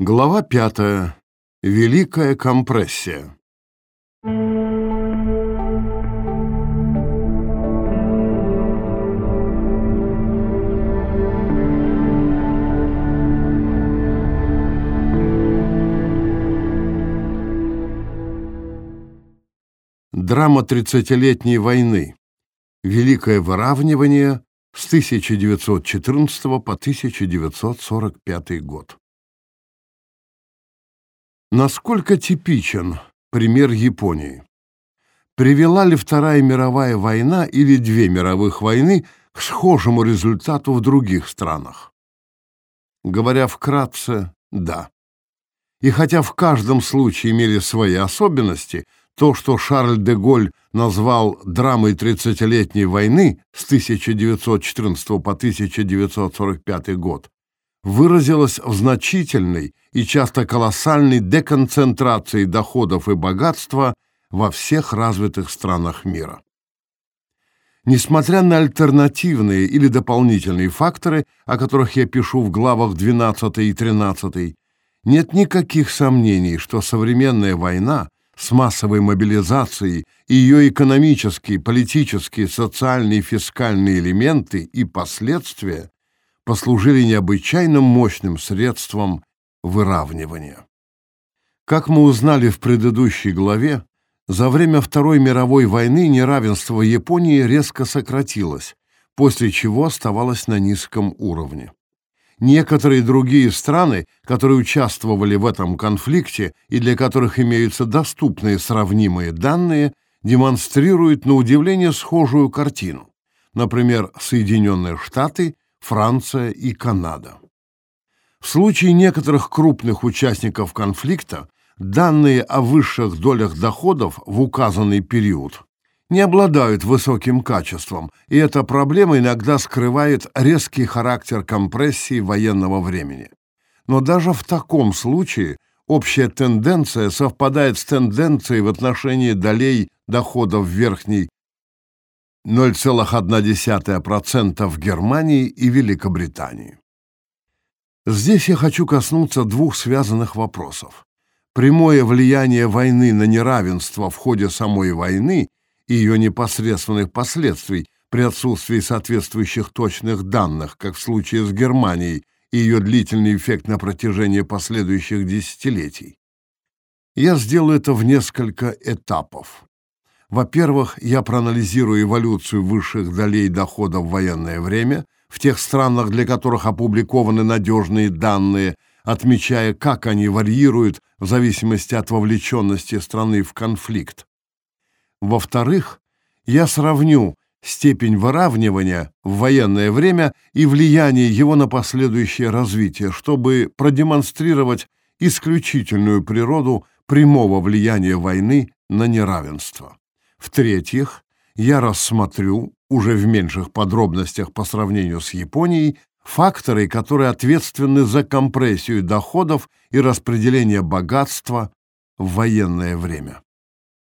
Глава пятая. Великая компрессия. Драма тридцатилетней войны. Великое выравнивание с 1914 по 1945 год. Насколько типичен пример Японии? Привела ли Вторая мировая война или две мировых войны к схожему результату в других странах? Говоря вкратце, да. И хотя в каждом случае имели свои особенности, то, что Шарль де Голь назвал драмой тридцатилетней войны с 1914 по 1945 год, выразилось в значительной и часто колоссальной деконцентрации доходов и богатства во всех развитых странах мира. Несмотря на альтернативные или дополнительные факторы, о которых я пишу в главах 12 и 13, нет никаких сомнений, что современная война с массовой мобилизацией и ее экономические, политические, социальные и фискальные элементы и последствия послужили необычайно мощным средством выравнивания. Как мы узнали в предыдущей главе, за время Второй мировой войны неравенство Японии резко сократилось, после чего оставалось на низком уровне. Некоторые другие страны, которые участвовали в этом конфликте и для которых имеются доступные сравнимые данные, демонстрируют на удивление схожую картину. Например, Соединенные Штаты, Франция и Канада. В случае некоторых крупных участников конфликта данные о высших долях доходов в указанный период не обладают высоким качеством, и эта проблема иногда скрывает резкий характер компрессии военного времени. Но даже в таком случае общая тенденция совпадает с тенденцией в отношении долей доходов верхней 0,1% в Германии и Великобритании. Здесь я хочу коснуться двух связанных вопросов. Прямое влияние войны на неравенство в ходе самой войны и ее непосредственных последствий при отсутствии соответствующих точных данных, как в случае с Германией, и ее длительный эффект на протяжении последующих десятилетий. Я сделаю это в несколько этапов. Во-первых, я проанализирую эволюцию высших долей доходов в военное время в тех странах, для которых опубликованы надежные данные, отмечая, как они варьируют в зависимости от вовлеченности страны в конфликт. Во-вторых, я сравню степень выравнивания в военное время и влияние его на последующее развитие, чтобы продемонстрировать исключительную природу прямого влияния войны на неравенство. В-третьих, я рассмотрю, уже в меньших подробностях по сравнению с Японией, факторы, которые ответственны за компрессию доходов и распределение богатства в военное время.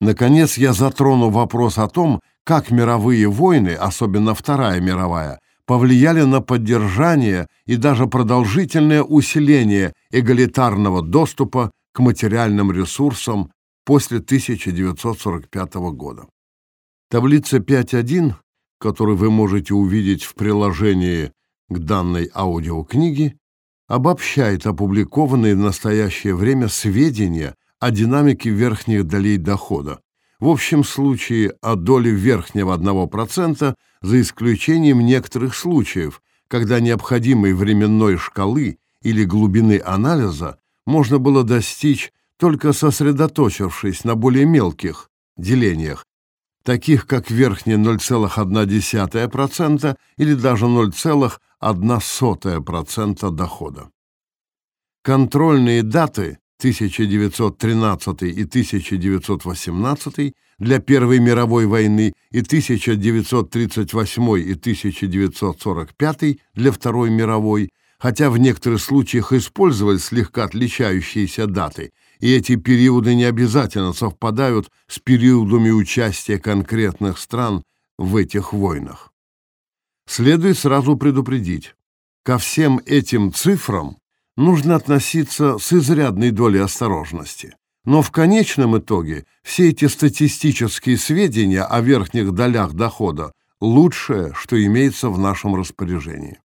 Наконец, я затрону вопрос о том, как мировые войны, особенно Вторая мировая, повлияли на поддержание и даже продолжительное усиление эгалитарного доступа к материальным ресурсам после 1945 года. Таблица 5.1, которую вы можете увидеть в приложении к данной аудиокниге, обобщает опубликованные в настоящее время сведения о динамике верхних долей дохода, в общем случае о доле верхнего 1%, за исключением некоторых случаев, когда необходимой временной шкалы или глубины анализа можно было достичь только сосредоточившись на более мелких делениях, таких как верхние 0,1% или даже 0,1% дохода. Контрольные даты 1913 и 1918 для Первой мировой войны и 1938 и 1945 для Второй мировой, хотя в некоторых случаях использовались слегка отличающиеся даты, и эти периоды не обязательно совпадают с периодами участия конкретных стран в этих войнах. Следует сразу предупредить, ко всем этим цифрам нужно относиться с изрядной долей осторожности. Но в конечном итоге все эти статистические сведения о верхних долях дохода – лучшее, что имеется в нашем распоряжении.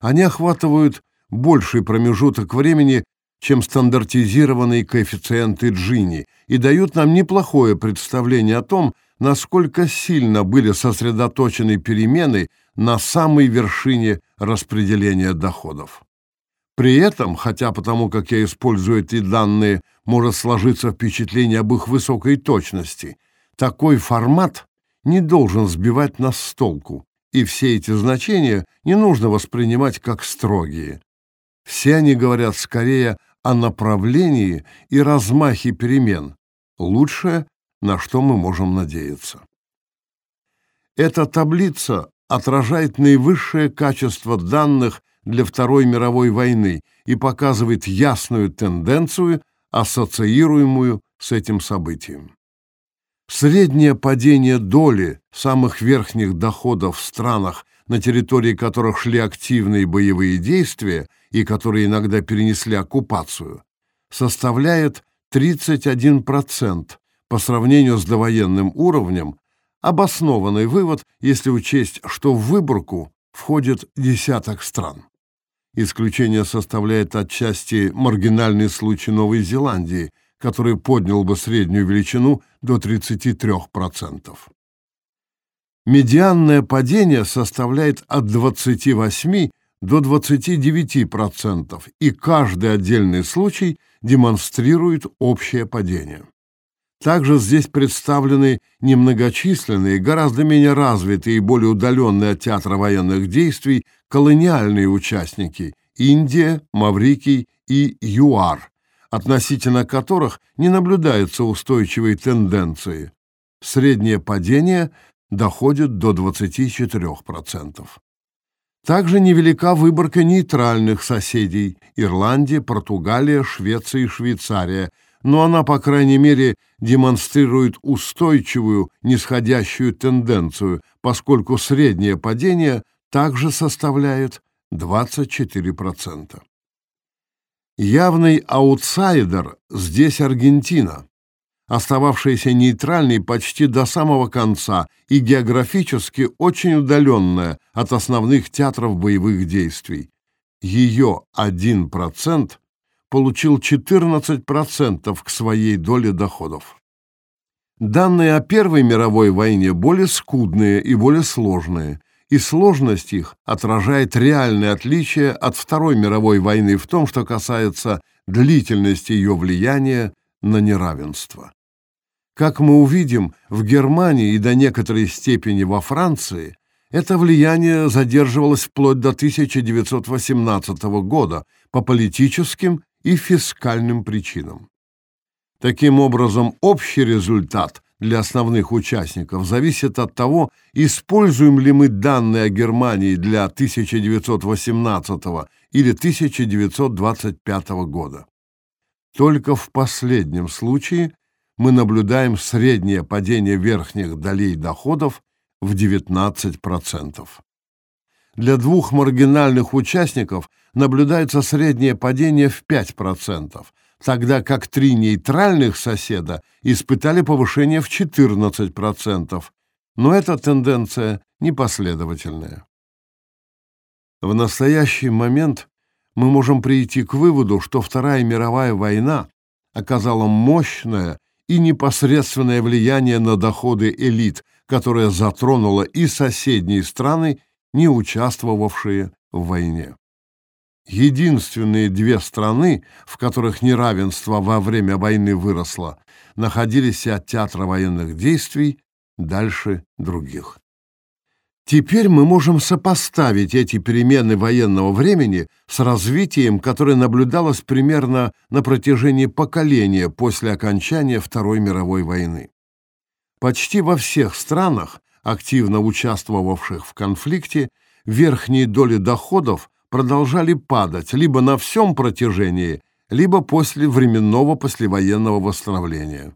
Они охватывают больший промежуток времени, чем стандартизированные коэффициенты Джини, и дают нам неплохое представление о том, насколько сильно были сосредоточены перемены на самой вершине распределения доходов. При этом, хотя потому как я использую эти данные, может сложиться впечатление об их высокой точности, такой формат не должен сбивать нас с толку, и все эти значения не нужно воспринимать как строгие. Все они говорят скорее о направлении и размахе перемен, лучшее, на что мы можем надеяться. Эта таблица отражает наивысшее качество данных для Второй мировой войны и показывает ясную тенденцию, ассоциируемую с этим событием. Среднее падение доли самых верхних доходов в странах, на территории которых шли активные боевые действия и которые иногда перенесли оккупацию, составляет 31% по сравнению с довоенным уровнем, обоснованный вывод, если учесть, что в выборку входит десяток стран. Исключение составляет отчасти маргинальный случай Новой Зеландии, который поднял бы среднюю величину до 33%. Медианное падение составляет от 28 до 29%, и каждый отдельный случай демонстрирует общее падение. Также здесь представлены немногочисленные, гораздо менее развитые и более удаленные от театра военных действий колониальные участники – Индия, Маврикий и ЮАР, относительно которых не наблюдается устойчивой тенденции. Среднее падение доходит до 24%. Также невелика выборка нейтральных соседей – Ирландия, Португалия, Швеция и Швейцария – но она, по крайней мере, демонстрирует устойчивую нисходящую тенденцию, поскольку среднее падение также составляет 24%. Явный аутсайдер здесь Аргентина, остававшаяся нейтральной почти до самого конца и географически очень удаленная от основных театров боевых действий. Ее 1% получил 14% к своей доле доходов. Данные о Первой мировой войне более скудные и более сложные, и сложность их отражает реальное отличие от Второй мировой войны в том, что касается длительности ее влияния на неравенство. Как мы увидим, в Германии и до некоторой степени во Франции это влияние задерживалось вплоть до 1918 года по политическим и фискальным причинам. Таким образом, общий результат для основных участников зависит от того, используем ли мы данные о Германии для 1918 или 1925 года. Только в последнем случае мы наблюдаем среднее падение верхних долей доходов в 19%. Для двух маргинальных участников наблюдается среднее падение в 5%, тогда как три нейтральных соседа испытали повышение в 14%, но эта тенденция непоследовательная. В настоящий момент мы можем прийти к выводу, что Вторая мировая война оказала мощное и непосредственное влияние на доходы элит, которое затронуло и соседние страны, не участвовавшие в войне. Единственные две страны, в которых неравенство во время войны выросло, находились от театра военных действий дальше других. Теперь мы можем сопоставить эти перемены военного времени с развитием, которое наблюдалось примерно на протяжении поколения после окончания Второй мировой войны. Почти во всех странах активно участвовавших в конфликте, верхние доли доходов продолжали падать либо на всем протяжении, либо после временного послевоенного восстановления.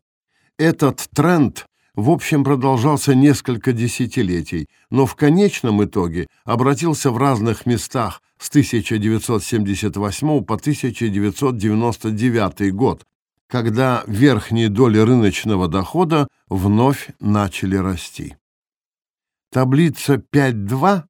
Этот тренд в общем продолжался несколько десятилетий, но в конечном итоге обратился в разных местах с 1978 по 1999 год, когда верхние доли рыночного дохода вновь начали расти. Таблица 5.2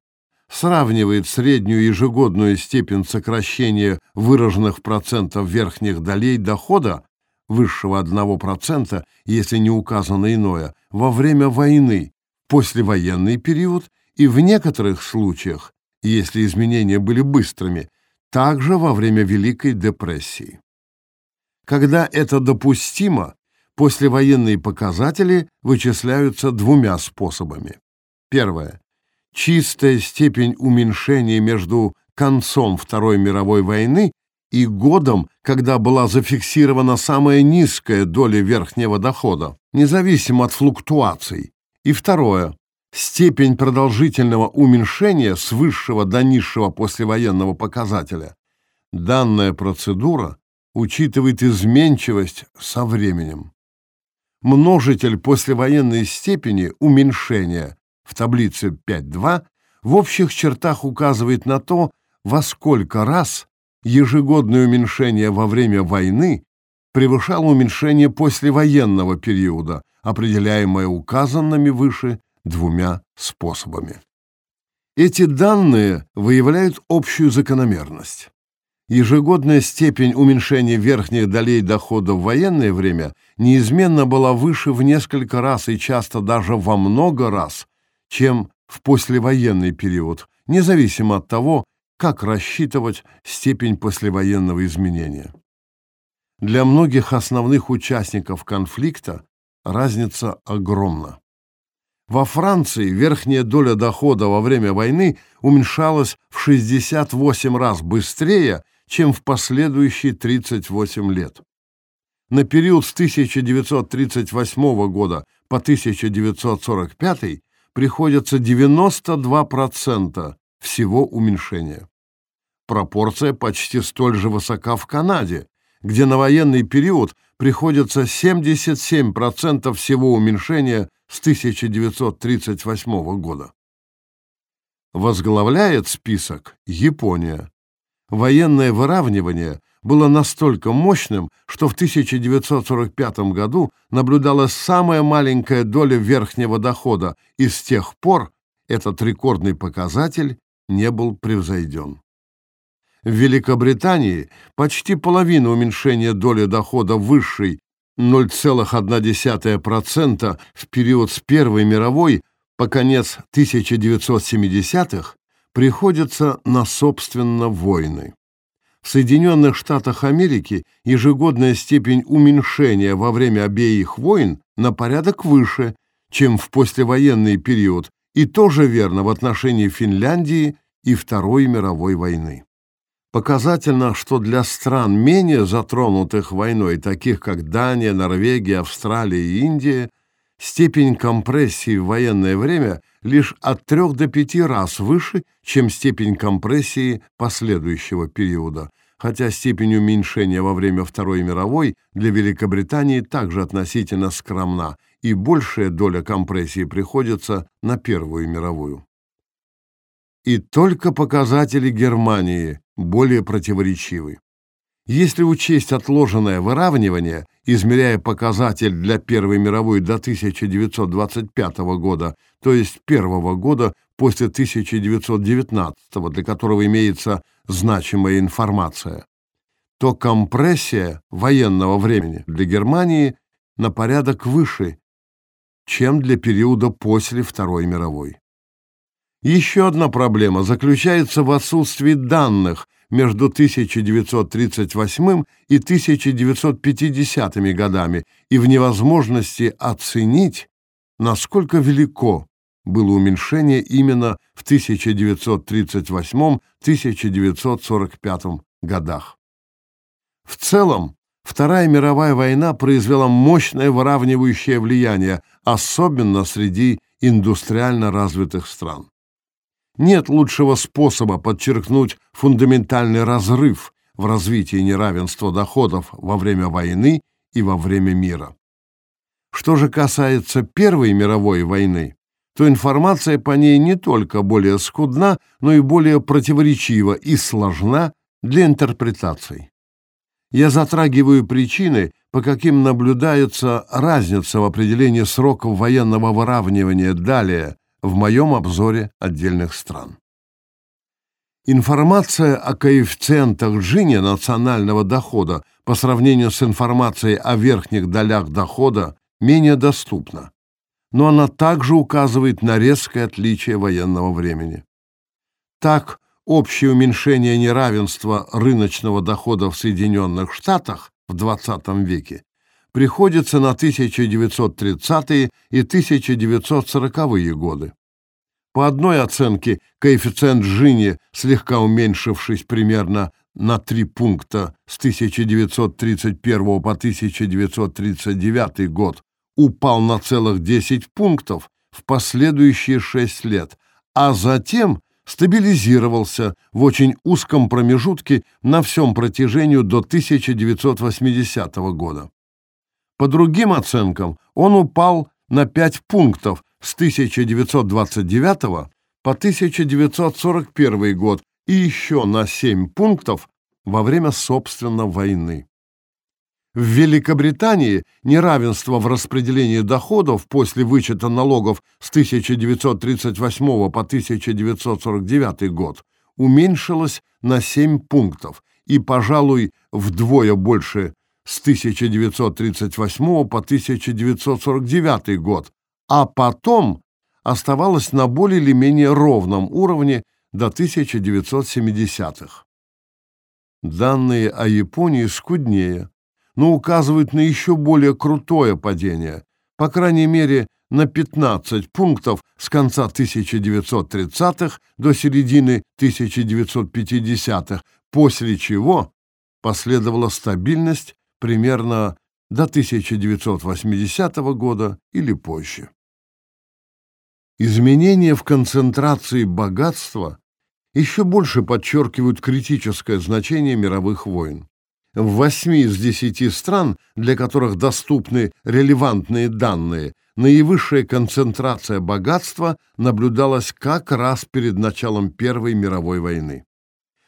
сравнивает среднюю ежегодную степень сокращения выраженных в процентах верхних долей дохода высшего 1%, если не указано иное, во время войны, послевоенный период и в некоторых случаях, если изменения были быстрыми, также во время Великой депрессии. Когда это допустимо, послевоенные показатели вычисляются двумя способами. Первое. Чистая степень уменьшения между концом Второй мировой войны и годом, когда была зафиксирована самая низкая доля верхнего дохода, независимо от флуктуаций. И второе степень продолжительного уменьшения с высшего до низшего послевоенного показателя. Данная процедура учитывает изменчивость со временем. Множитель послевоенной степени уменьшения в таблице 5.2 в общих чертах указывает на то, во сколько раз ежегодное уменьшение во время войны превышало уменьшение послевоенного периода, определяемое указанными выше двумя способами. Эти данные выявляют общую закономерность. Ежегодная степень уменьшения верхних долей дохода в военное время неизменно была выше в несколько раз и часто даже во много раз, чем в послевоенный период, независимо от того, как рассчитывать степень послевоенного изменения. Для многих основных участников конфликта разница огромна. Во Франции верхняя доля дохода во время войны уменьшалась в 68 раз быстрее, чем в последующие 38 лет. На период с 1938 года по 1945 приходится 92% всего уменьшения. Пропорция почти столь же высока в Канаде, где на военный период приходится 77% всего уменьшения с 1938 года. Возглавляет список Япония. Военное выравнивание было настолько мощным, что в 1945 году наблюдалась самая маленькая доля верхнего дохода, и с тех пор этот рекордный показатель не был превзойден. В Великобритании почти половина уменьшения доли дохода высшей 0,1% в период с Первой мировой по конец 1970-х приходится на, собственно, войны. В Соединенных Штатах Америки ежегодная степень уменьшения во время обеих войн на порядок выше, чем в послевоенный период, и тоже верно в отношении Финляндии и Второй мировой войны. Показательно, что для стран, менее затронутых войной, таких как Дания, Норвегия, Австралия и Индия, степень компрессии в военное время лишь от 3 до 5 раз выше, чем степень компрессии последующего периода, хотя степень уменьшения во время Второй мировой для Великобритании также относительно скромна, и большая доля компрессии приходится на Первую мировую. И только показатели Германии более противоречивы. Если учесть отложенное выравнивание, измеряя показатель для Первой мировой до 1925 года, то есть первого года после 1919, для которого имеется значимая информация, то компрессия военного времени для Германии на порядок выше, чем для периода после Второй мировой. Еще одна проблема заключается в отсутствии данных между 1938 и 1950 годами и в невозможности оценить, насколько велико было уменьшение именно в 1938-1945 годах. В целом, Вторая мировая война произвела мощное выравнивающее влияние, особенно среди индустриально развитых стран. Нет лучшего способа подчеркнуть фундаментальный разрыв в развитии неравенства доходов во время войны и во время мира. Что же касается Первой мировой войны, то информация по ней не только более скудна, но и более противоречива и сложна для интерпретаций. Я затрагиваю причины, по каким наблюдается разница в определении сроков военного выравнивания далее в моем обзоре отдельных стран. Информация о коэффициентах Джини национального дохода по сравнению с информацией о верхних долях дохода менее доступна но она также указывает на резкое отличие военного времени. Так, общее уменьшение неравенства рыночного дохода в Соединенных Штатах в XX веке приходится на 1930-е и 1940-е годы. По одной оценке, коэффициент Джини, слегка уменьшившись примерно на 3 пункта с 1931 по 1939 год, упал на целых 10 пунктов в последующие 6 лет, а затем стабилизировался в очень узком промежутке на всем протяжении до 1980 года. По другим оценкам, он упал на 5 пунктов с 1929 по 1941 год и еще на 7 пунктов во время, собственно, войны. В Великобритании неравенство в распределении доходов после вычета налогов с 1938 по 1949 год уменьшилось на 7 пунктов и, пожалуй, вдвое больше с 1938 по 1949 год, а потом оставалось на более или менее ровном уровне до 1970-х. Данные о Японии скуднее но указывают на еще более крутое падение, по крайней мере, на 15 пунктов с конца 1930-х до середины 1950-х, после чего последовала стабильность примерно до 1980 года или позже. Изменения в концентрации богатства еще больше подчеркивают критическое значение мировых войн. В восьми из десяти стран, для которых доступны релевантные данные, наивысшая концентрация богатства наблюдалась как раз перед началом Первой мировой войны.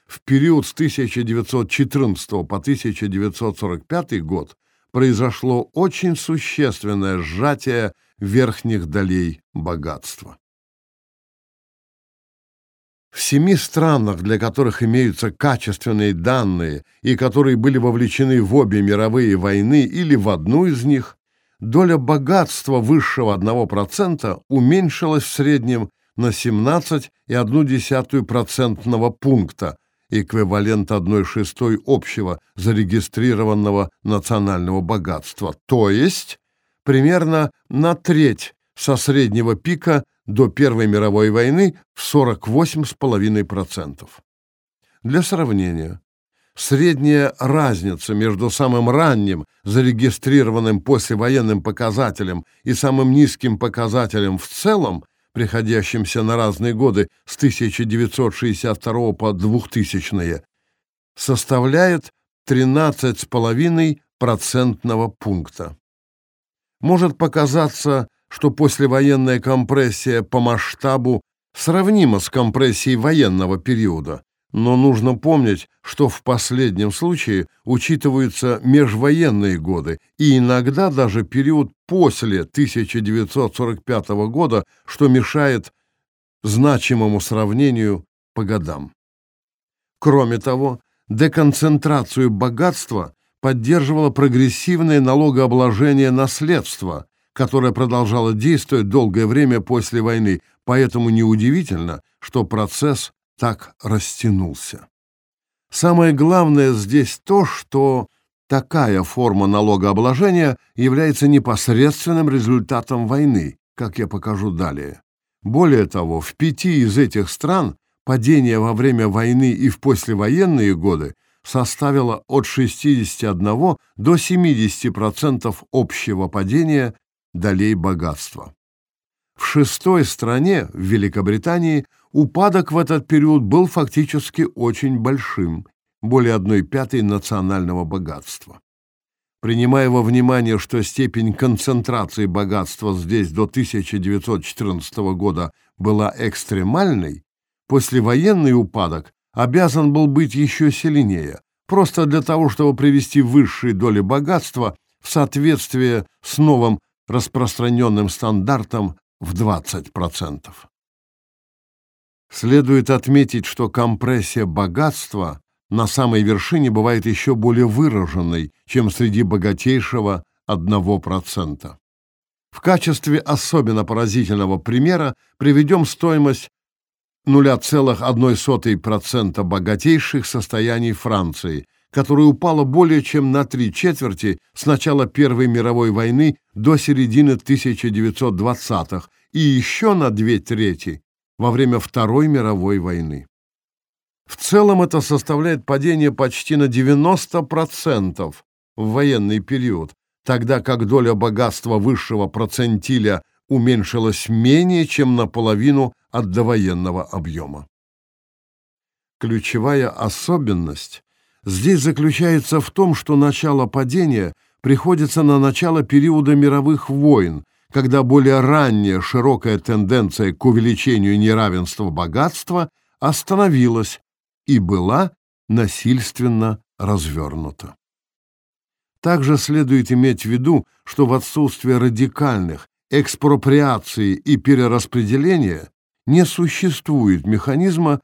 В период с 1914 по 1945 год произошло очень существенное сжатие верхних долей богатства. В семи странах, для которых имеются качественные данные и которые были вовлечены в обе мировые войны или в одну из них, доля богатства высшего 1% уменьшилась в среднем на 17,1% пункта, эквивалент 1 шестой общего зарегистрированного национального богатства, то есть примерно на треть со среднего пика до Первой мировой войны в 48,5%. Для сравнения, средняя разница между самым ранним зарегистрированным послевоенным показателем и самым низким показателем в целом, приходящимся на разные годы с 1962 по 2000 составляет 13,5 процентного пункта. Может показаться что послевоенная компрессия по масштабу сравнима с компрессией военного периода, но нужно помнить, что в последнем случае учитываются межвоенные годы и иногда даже период после 1945 года, что мешает значимому сравнению по годам. Кроме того, деконцентрацию богатства поддерживало прогрессивное налогообложение наследства, которая продолжала действовать долгое время после войны, поэтому неудивительно, что процесс так растянулся. Самое главное здесь то, что такая форма налогообложения является непосредственным результатом войны, как я покажу далее. Более того, в пяти из этих стран падение во время войны и в послевоенные годы составило от 61 до 70% общего падения долей богатства. В шестой стране, в Великобритании, упадок в этот период был фактически очень большим, более одной пятой национального богатства. принимая во внимание, что степень концентрации богатства здесь до 1914 года была экстремальной, послевоенный упадок обязан был быть еще сильнее, просто для того, чтобы привести высшие доли богатства в соответствие с новым распространенным стандартом в 20%. Следует отметить, что компрессия богатства на самой вершине бывает еще более выраженной, чем среди богатейшего 1%. В качестве особенно поразительного примера приведем стоимость 0,01% богатейших состояний Франции, которая упала более чем на три четверти с начала Первой мировой войны до середины 1920-х и еще на две трети во время Второй мировой войны. В целом это составляет падение почти на 90% в военный период, тогда как доля богатства высшего процентиля уменьшилась менее чем наполовину от довоенного объема. Ключевая особенность здесь заключается в том, что начало падения приходится на начало периода мировых войн, когда более ранняя широкая тенденция к увеличению неравенства богатства остановилась и была насильственно развернута. Также следует иметь в виду, что в отсутствие радикальных экспроприации и перераспределения не существует механизма,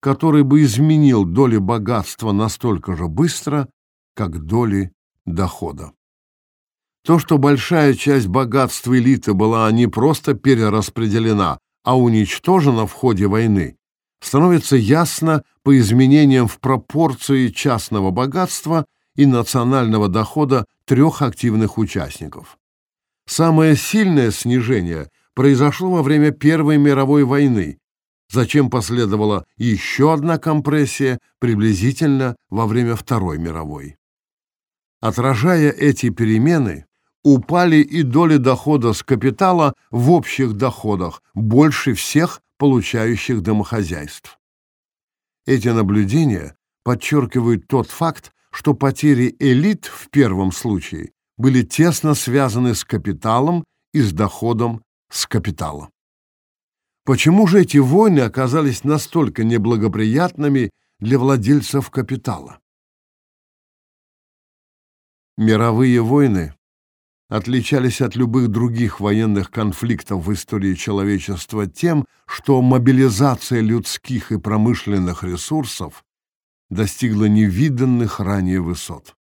который бы изменил доли богатства настолько же быстро, как доли дохода. То, что большая часть богатства элиты была не просто перераспределена, а уничтожена в ходе войны, становится ясно по изменениям в пропорции частного богатства и национального дохода трех активных участников. Самое сильное снижение произошло во время Первой мировой войны, зачем последовала еще одна компрессия приблизительно во время Второй мировой. Отражая эти перемены, упали и доли дохода с капитала в общих доходах, больше всех получающих домохозяйств. Эти наблюдения подчеркивают тот факт, что потери элит в первом случае были тесно связаны с капиталом и с доходом с капитала. Почему же эти войны оказались настолько неблагоприятными для владельцев капитала? Мировые войны отличались от любых других военных конфликтов в истории человечества тем, что мобилизация людских и промышленных ресурсов достигла невиданных ранее высот.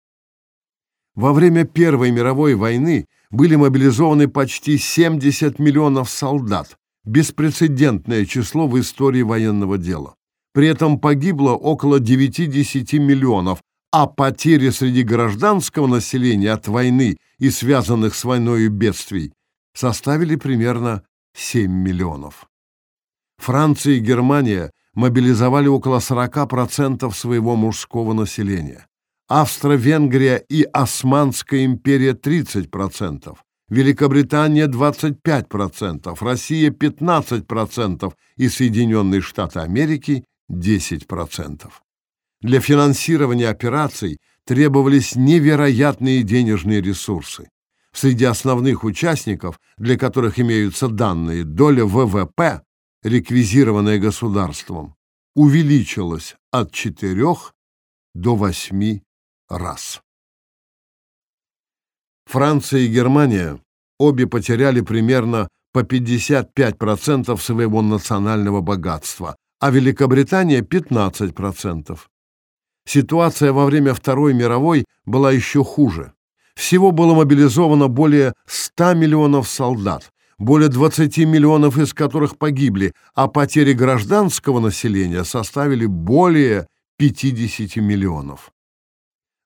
Во время Первой мировой войны были мобилизованы почти 70 миллионов солдат, беспрецедентное число в истории военного дела. При этом погибло около 90 миллионов, а потери среди гражданского населения от войны и связанных с войной бедствий составили примерно 7 миллионов. Франция и Германия мобилизовали около 40% своего мужского населения. Австро-Венгрия и Османская империя 30%, Великобритания 25%, Россия 15% и Соединенные Штаты Америки 10%. Для финансирования операций требовались невероятные денежные ресурсы. Среди основных участников, для которых имеются данные, доля ВВП, реквизированная государством, увеличилась от 4 до 8 раз. Франция и Германия обе потеряли примерно по 55% своего национального богатства, а Великобритания 15%. Ситуация во время Второй мировой была еще хуже. Всего было мобилизовано более 100 миллионов солдат, более 20 миллионов из которых погибли, а потери гражданского населения составили более 50 миллионов.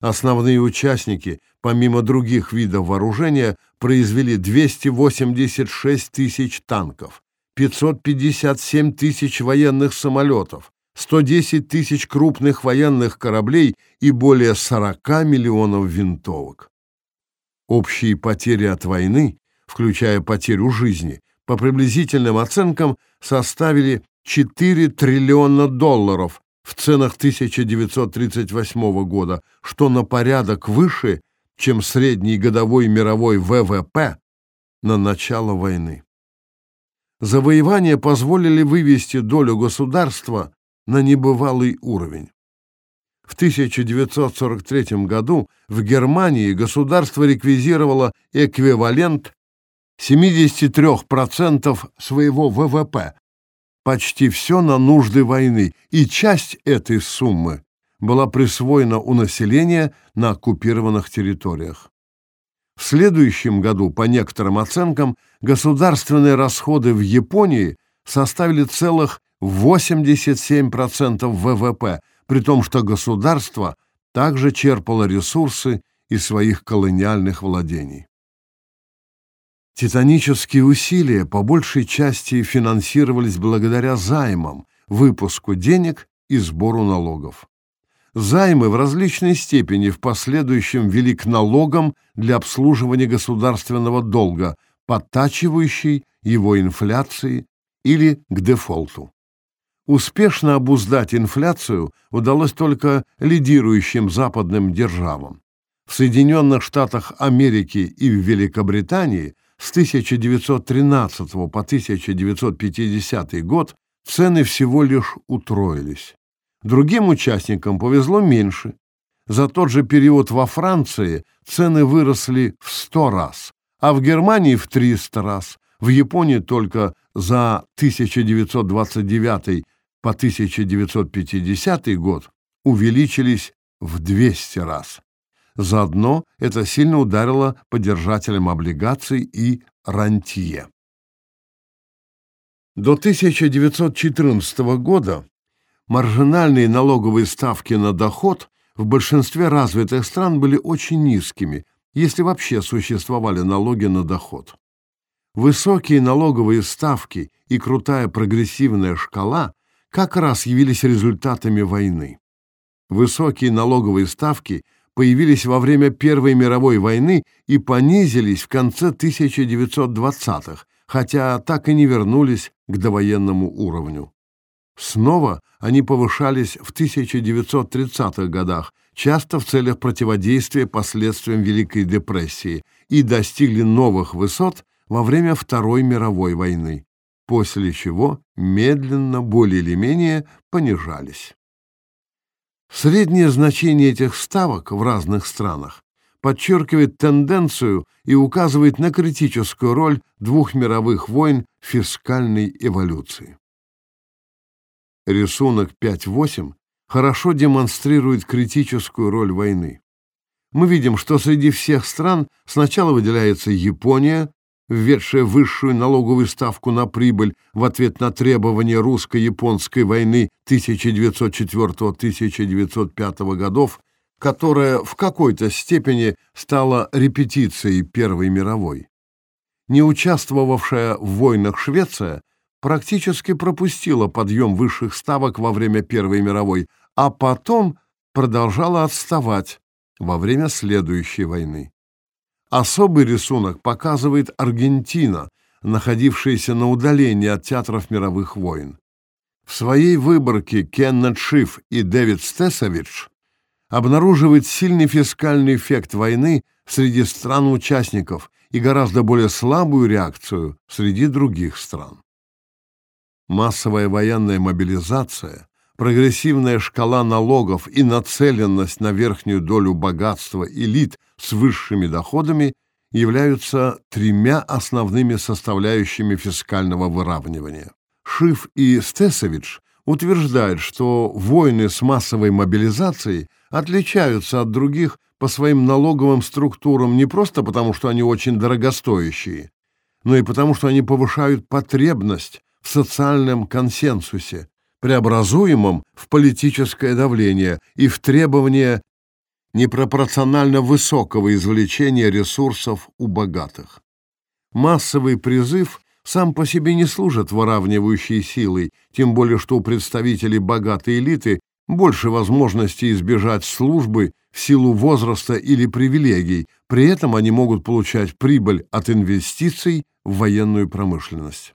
Основные участники, помимо других видов вооружения, произвели 286 тысяч танков, 557 тысяч военных самолетов, 110 тысяч крупных военных кораблей и более 40 миллионов винтовок. Общие потери от войны, включая потерю жизни, по приблизительным оценкам составили 4 триллиона долларов в ценах 1938 года, что на порядок выше чем средний годовой мировой ВВП на начало войны. Завоевания позволили вывести долю государства на небывалый уровень. В 1943 году в Германии государство реквизировало эквивалент 73% своего ВВП, почти все на нужды войны, и часть этой суммы была присвоена у населения на оккупированных территориях. В следующем году, по некоторым оценкам, государственные расходы в Японии составили целых 87% ВВП, при том, что государство также черпало ресурсы из своих колониальных владений. Титанические усилия по большей части финансировались благодаря займам, выпуску денег и сбору налогов. Займы в различной степени в последующем вели к налогам для обслуживания государственного долга, подтачивающей его инфляции или к дефолту. Успешно обуздать инфляцию удалось только лидирующим западным державам. В Соединенных Штатах Америки и в Великобритании с 1913 по 1950 год цены всего лишь утроились. Другим участникам повезло меньше. За тот же период во Франции цены выросли в 100 раз, а в Германии в 300 раз, в Японии только за 1929 по 1950 год увеличились в 200 раз. Заодно это сильно ударило по держателям облигаций и рантье. До 1914 года маржинальные налоговые ставки на доход в большинстве развитых стран были очень низкими, если вообще существовали налоги на доход. Высокие налоговые ставки и крутая прогрессивная шкала как раз явились результатами войны. Высокие налоговые ставки появились во время Первой мировой войны и понизились в конце 1920-х, хотя так и не вернулись к довоенному уровню. Снова они повышались в 1930-х годах, часто в целях противодействия последствиям Великой депрессии, и достигли новых высот во время Второй мировой войны, после чего медленно, более или менее, понижались. Среднее значение этих ставок в разных странах подчеркивает тенденцию и указывает на критическую роль двух мировых войн фискальной эволюции. Рисунок 5.8 хорошо демонстрирует критическую роль войны. Мы видим, что среди всех стран сначала выделяется Япония, введшая высшую налоговую ставку на прибыль в ответ на требования русско-японской войны 1904-1905 годов, которая в какой-то степени стала репетицией Первой мировой. Не участвовавшая в войнах Швеция практически пропустила подъем высших ставок во время Первой мировой, а потом продолжала отставать во время следующей войны. Особый рисунок показывает Аргентина, находившаяся на удалении от театров мировых войн. В своей выборке Кеннет Шиф и Дэвид Стесович обнаруживают сильный фискальный эффект войны среди стран-участников и гораздо более слабую реакцию среди других стран. Массовая военная мобилизация, прогрессивная шкала налогов и нацеленность на верхнюю долю богатства элит с высшими доходами являются тремя основными составляющими фискального выравнивания. Шиф и Стесович утверждают, что войны с массовой мобилизацией отличаются от других по своим налоговым структурам не просто потому, что они очень дорогостоящие, но и потому, что они повышают потребность в социальном консенсусе, преобразуемом в политическое давление и в требование непропорционально высокого извлечения ресурсов у богатых. Массовый призыв сам по себе не служит выравнивающей силой, тем более что у представителей богатой элиты больше возможностей избежать службы в силу возраста или привилегий, при этом они могут получать прибыль от инвестиций в военную промышленность.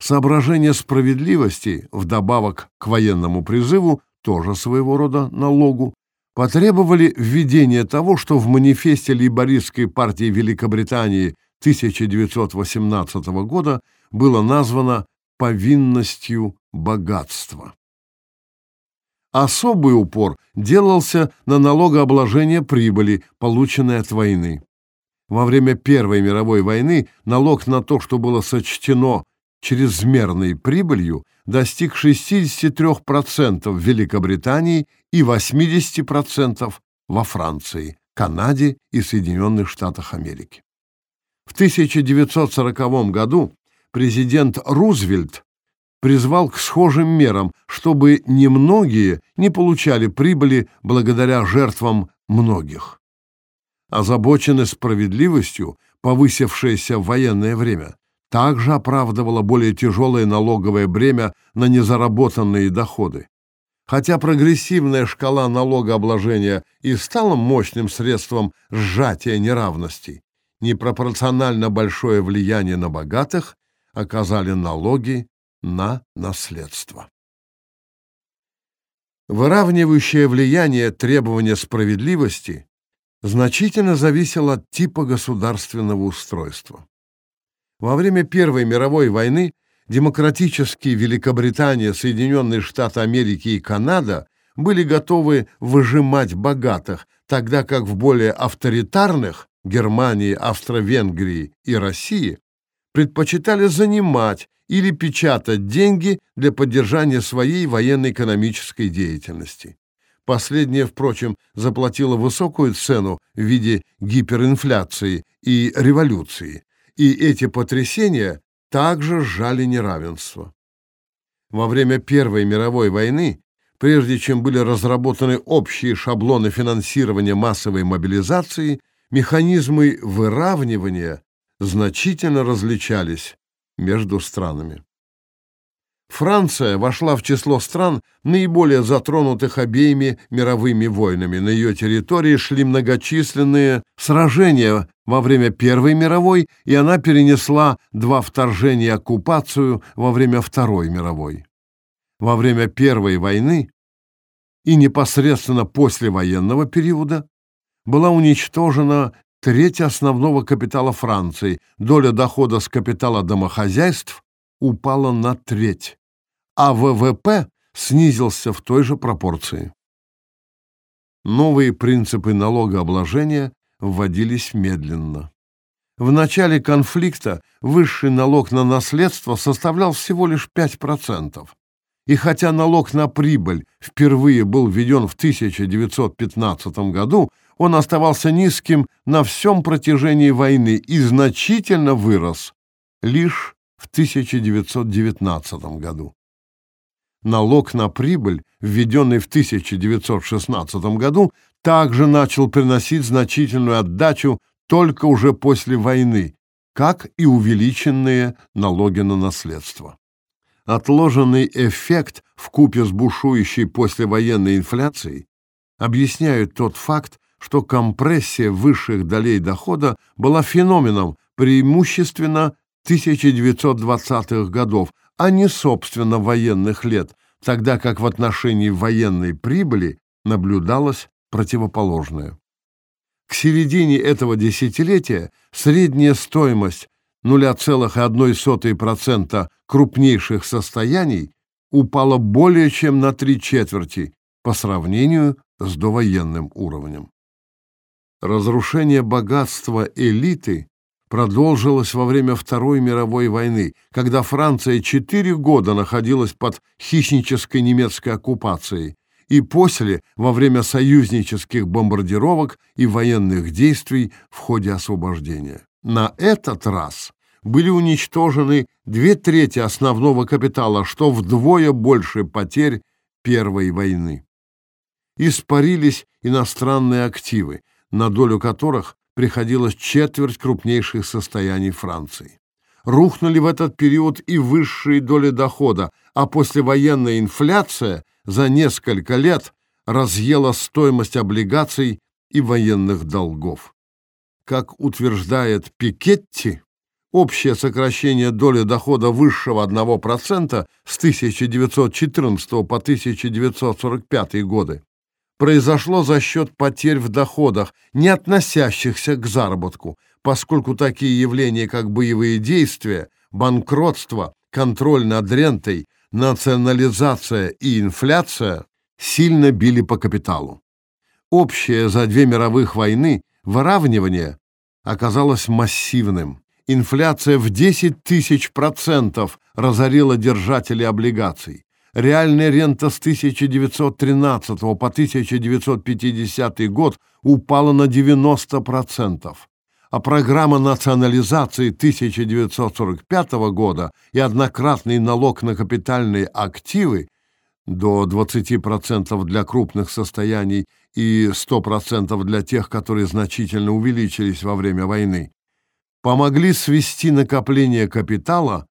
Соображение справедливости, вдобавок к военному призыву, тоже своего рода налогу, потребовали введения того, что в манифесте лейбористской партии Великобритании 1918 года было названо повинностью богатства. Особый упор делался на налогообложение прибыли, полученной от войны. Во время Первой мировой войны налог на то, что было сочтено чрезмерной прибылью, достиг 63% в Великобритании и 80% во Франции, Канаде и Соединенных Штатах Америки. В 1940 году президент Рузвельт призвал к схожим мерам, чтобы немногие не получали прибыли благодаря жертвам многих. Озабоченность справедливостью, повысившаяся в военное время, также оправдывала более тяжелое налоговое бремя на незаработанные доходы. Хотя прогрессивная шкала налогообложения и стала мощным средством сжатия неравностей, непропорционально большое влияние на богатых оказали налоги на наследство. Выравнивающее влияние требования справедливости значительно зависело от типа государственного устройства. Во время Первой мировой войны демократические Великобритания, Соединенные Штаты Америки и Канада были готовы выжимать богатых, тогда как в более авторитарных Германии, Австро-Венгрии и России предпочитали занимать или печатать деньги для поддержания своей военно-экономической деятельности. Последняя, впрочем, заплатила высокую цену в виде гиперинфляции и революции, и эти потрясения также сжали неравенство. Во время Первой мировой войны, прежде чем были разработаны общие шаблоны финансирования массовой мобилизации, механизмы выравнивания значительно различались между странами. Франция вошла в число стран, наиболее затронутых обеими мировыми войнами. На ее территории шли многочисленные сражения во время Первой мировой, и она перенесла два вторжения оккупацию во время Второй мировой. Во время Первой войны и непосредственно после военного периода была уничтожена треть основного капитала Франции, доля дохода с капитала домохозяйств упала на треть, а ВВП снизился в той же пропорции. Новые принципы налогообложения вводились медленно. В начале конфликта высший налог на наследство составлял всего лишь 5%. И хотя налог на прибыль впервые был введен в 1915 году, он оставался низким на всем протяжении войны и значительно вырос лишь в 1919 году. Налог на прибыль, введенный в 1916 году, также начал приносить значительную отдачу только уже после войны, как и увеличенные налоги на наследство. Отложенный эффект в купе с бушующей послевоенной инфляцией объясняют тот факт, что компрессия высших долей дохода была феноменом преимущественно 1920-х годов, а не, собственно, военных лет, тогда как в отношении военной прибыли наблюдалось противоположное. К середине этого десятилетия средняя стоимость 0,1% крупнейших состояний упала более чем на три четверти по сравнению с довоенным уровнем. Разрушение богатства элиты продолжилось во время Второй мировой войны, когда Франция четыре года находилась под хищнической немецкой оккупацией, и после, во время союзнических бомбардировок и военных действий в ходе освобождения. На этот раз были уничтожены две трети основного капитала, что вдвое больше потерь Первой войны. Испарились иностранные активы, на долю которых приходилось четверть крупнейших состояний Франции. Рухнули в этот период и высшие доли дохода, а послевоенная инфляция за несколько лет разъела стоимость облигаций и военных долгов. Как утверждает Пикетти, общее сокращение доли дохода высшего 1% с 1914 по 1945 годы произошло за счет потерь в доходах, не относящихся к заработку, поскольку такие явления, как боевые действия, банкротство, контроль над рентой, национализация и инфляция сильно били по капиталу. Общее за две мировых войны выравнивание оказалось массивным. Инфляция в 10 тысяч процентов разорила держателей облигаций. Реальная рента с 1913 по 1950 год упала на 90%, а программа национализации 1945 года и однократный налог на капитальные активы до 20% для крупных состояний и 100% для тех, которые значительно увеличились во время войны, помогли свести накопление капитала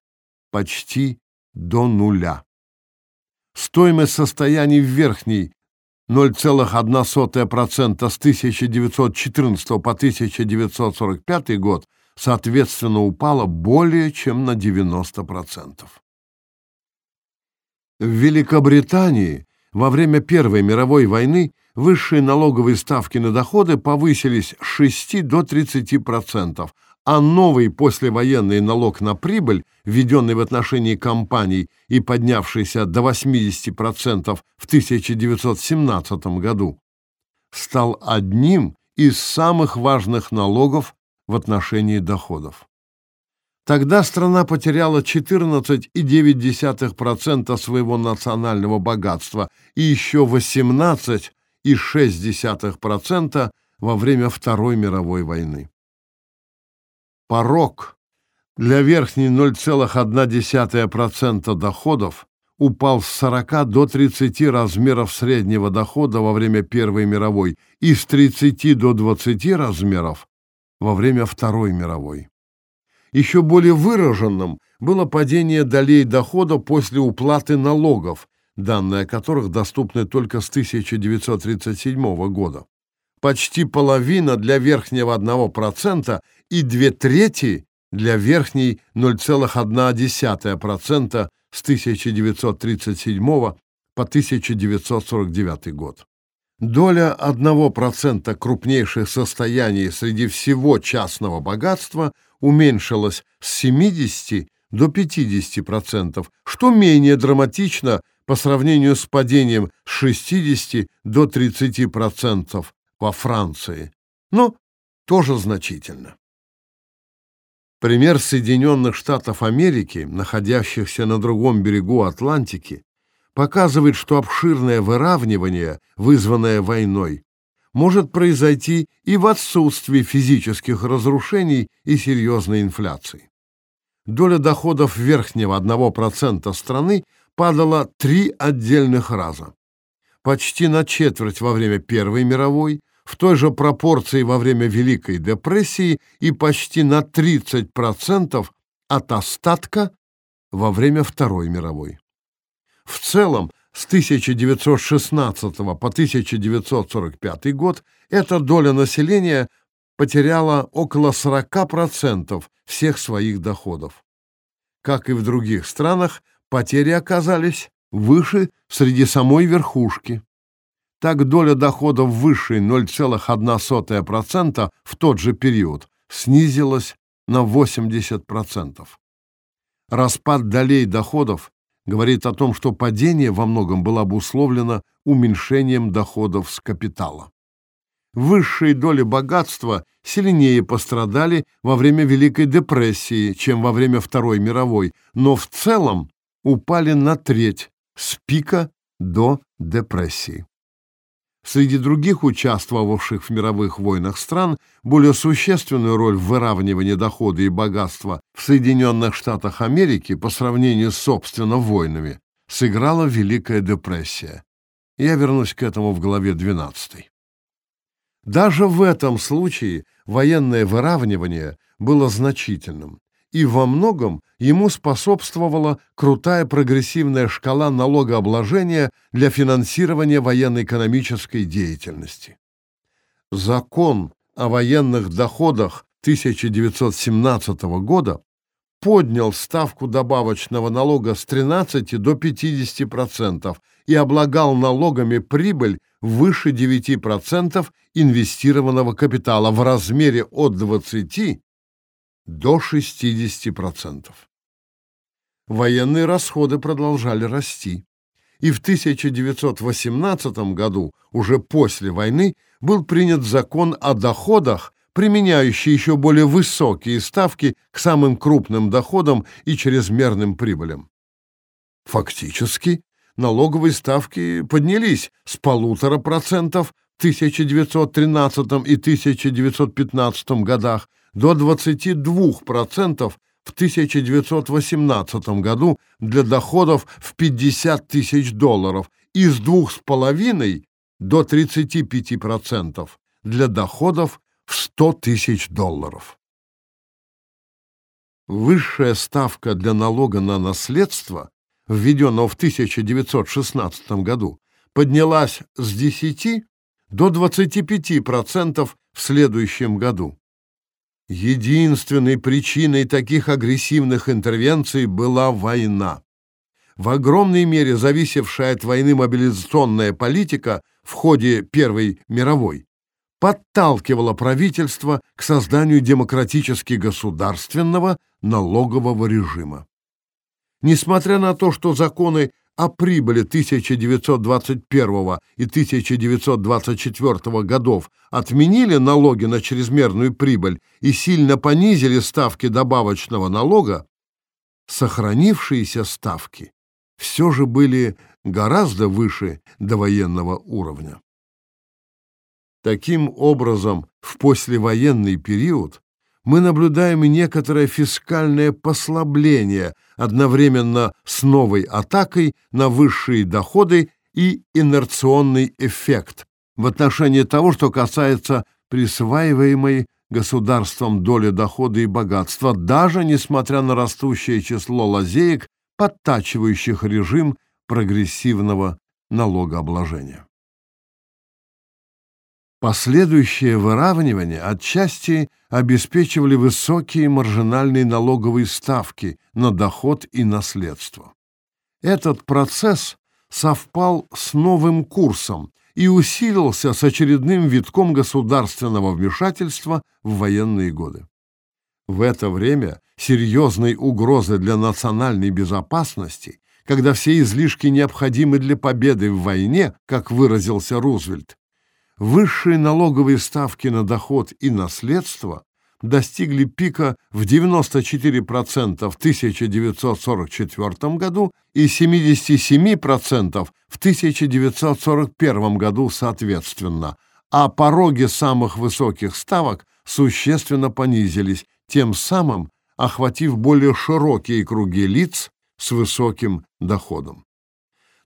почти до нуля. Стоимость состояний в верхней 0,1% с 1914 по 1945 год соответственно упала более чем на 90%. В Великобритании во время Первой мировой войны высшие налоговые ставки на доходы повысились с 6 до 30%, а новый послевоенный налог на прибыль, введенный в отношении компаний и поднявшийся до 80% в 1917 году, стал одним из самых важных налогов в отношении доходов. Тогда страна потеряла 14,9% своего национального богатства и еще 18,6% во время Второй мировой войны. Порог для верхней 0,1% доходов упал с 40 до 30 размеров среднего дохода во время Первой мировой и с 30 до 20 размеров во время Второй мировой. Еще более выраженным было падение долей дохода после уплаты налогов, данные о которых доступны только с 1937 года. Почти половина для верхнего 1% и две трети для верхней 0,1% с 1937 по 1949 год. Доля 1% крупнейших состояний среди всего частного богатства уменьшилась с 70 до 50%, что менее драматично по сравнению с падением с 60 до 30% во Франции, но тоже значительно. Пример Соединенных Штатов Америки, находящихся на другом берегу Атлантики, показывает, что обширное выравнивание, вызванное войной, может произойти и в отсутствии физических разрушений и серьезной инфляции. Доля доходов верхнего 1% страны падала три отдельных раза. Почти на четверть во время Первой мировой, в той же пропорции во время Великой депрессии и почти на 30% от остатка во время Второй мировой. В целом, с 1916 по 1945 год эта доля населения потеряла около 40% всех своих доходов. Как и в других странах, потери оказались выше среди самой верхушки. Так доля доходов выше 0,1% в тот же период снизилась на 80%. Распад долей доходов говорит о том, что падение во многом было обусловлено уменьшением доходов с капитала. Высшие доли богатства сильнее пострадали во время Великой депрессии, чем во время Второй мировой, но в целом упали на треть с пика до депрессии. Среди других участвовавших в мировых войнах стран более существенную роль в выравнивании дохода и богатства в Соединенных Штатах Америки по сравнению с, собственно, войнами сыграла Великая депрессия. Я вернусь к этому в главе 12. Даже в этом случае военное выравнивание было значительным и во многом ему способствовала крутая прогрессивная шкала налогообложения для финансирования военно-экономической деятельности. Закон о военных доходах 1917 года поднял ставку добавочного налога с 13 до 50% и облагал налогами прибыль выше 9% инвестированного капитала в размере от 20 до 60%. Военные расходы продолжали расти, и в 1918 году, уже после войны, был принят закон о доходах, применяющий еще более высокие ставки к самым крупным доходам и чрезмерным прибылям. Фактически, налоговые ставки поднялись с полутора процентов в 1913 и 1915 годах до 22% в 1918 году для доходов в 50 тысяч долларов и с 2,5 до 35% для доходов в 100 тысяч долларов. Высшая ставка для налога на наследство, введенного в 1916 году, поднялась с 10 до 25% в следующем году. Единственной причиной таких агрессивных интервенций была война. В огромной мере зависевшая от войны мобилизационная политика в ходе Первой мировой подталкивала правительство к созданию демократически государственного налогового режима. Несмотря на то, что законы о прибыли 1921 и 1924 годов отменили налоги на чрезмерную прибыль и сильно понизили ставки добавочного налога, сохранившиеся ставки все же были гораздо выше довоенного уровня. Таким образом, в послевоенный период мы наблюдаем некоторое фискальное послабление одновременно с новой атакой на высшие доходы и инерционный эффект в отношении того, что касается присваиваемой государством доли дохода и богатства, даже несмотря на растущее число лазеек, подтачивающих режим прогрессивного налогообложения. Последующее выравнивание отчасти обеспечивали высокие маржинальные налоговые ставки на доход и наследство. Этот процесс совпал с новым курсом и усилился с очередным витком государственного вмешательства в военные годы. В это время серьезной угрозы для национальной безопасности, когда все излишки необходимы для победы в войне, как выразился Рузвельт, высшие налоговые ставки на доход и наследство достигли пика в 94% в 1944 году и 77% в 1941 году соответственно, а пороги самых высоких ставок существенно понизились, тем самым охватив более широкие круги лиц с высоким доходом.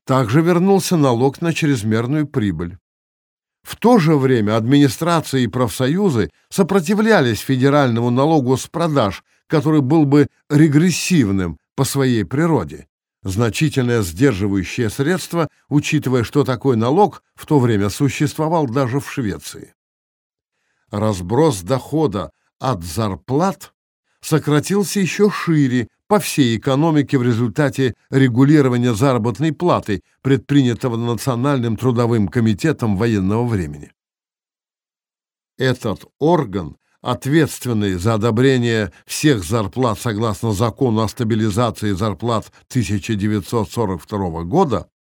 Также вернулся налог на чрезмерную прибыль. В то же время администрация и профсоюзы сопротивлялись федеральному налогу с продаж, который был бы регрессивным по своей природе. Значительное сдерживающее средство, учитывая, что такой налог в то время существовал даже в Швеции. Разброс дохода от зарплат сократился еще шире по всей экономике в результате регулирования заработной платы, предпринятого Национальным трудовым комитетом военного времени. Этот орган, ответственный за одобрение всех зарплат согласно закону о стабилизации зарплат 1942 года,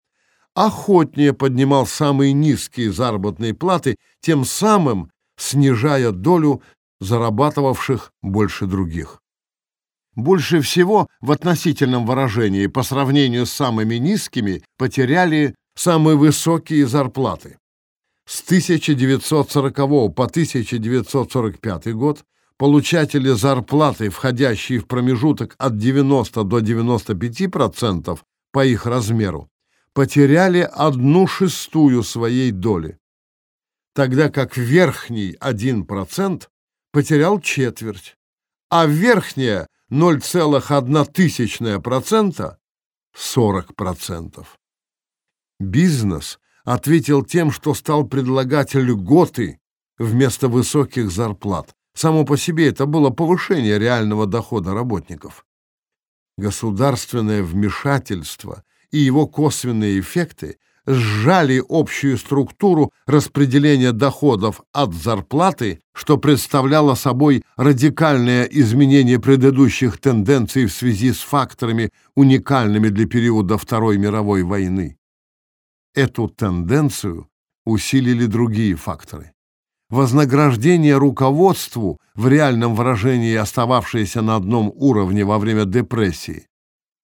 охотнее поднимал самые низкие заработные платы, тем самым снижая долю зарабатывавших больше других. Больше всего в относительном выражении по сравнению с самыми низкими потеряли самые высокие зарплаты. С 1940 по 1945 год получатели зарплаты, входящие в промежуток от 90 до 95% по их размеру, потеряли одну шестую своей доли, тогда как верхний 1% потерял четверть, а верхняя 0,1% 40%. Бизнес ответил тем, что стал предлагать льготы вместо высоких зарплат. Само по себе это было повышение реального дохода работников. Государственное вмешательство и его косвенные эффекты сжали общую структуру распределения доходов от зарплаты, что представляло собой радикальное изменение предыдущих тенденций в связи с факторами, уникальными для периода Второй мировой войны. Эту тенденцию усилили другие факторы. Вознаграждение руководству, в реальном выражении остававшееся на одном уровне во время депрессии,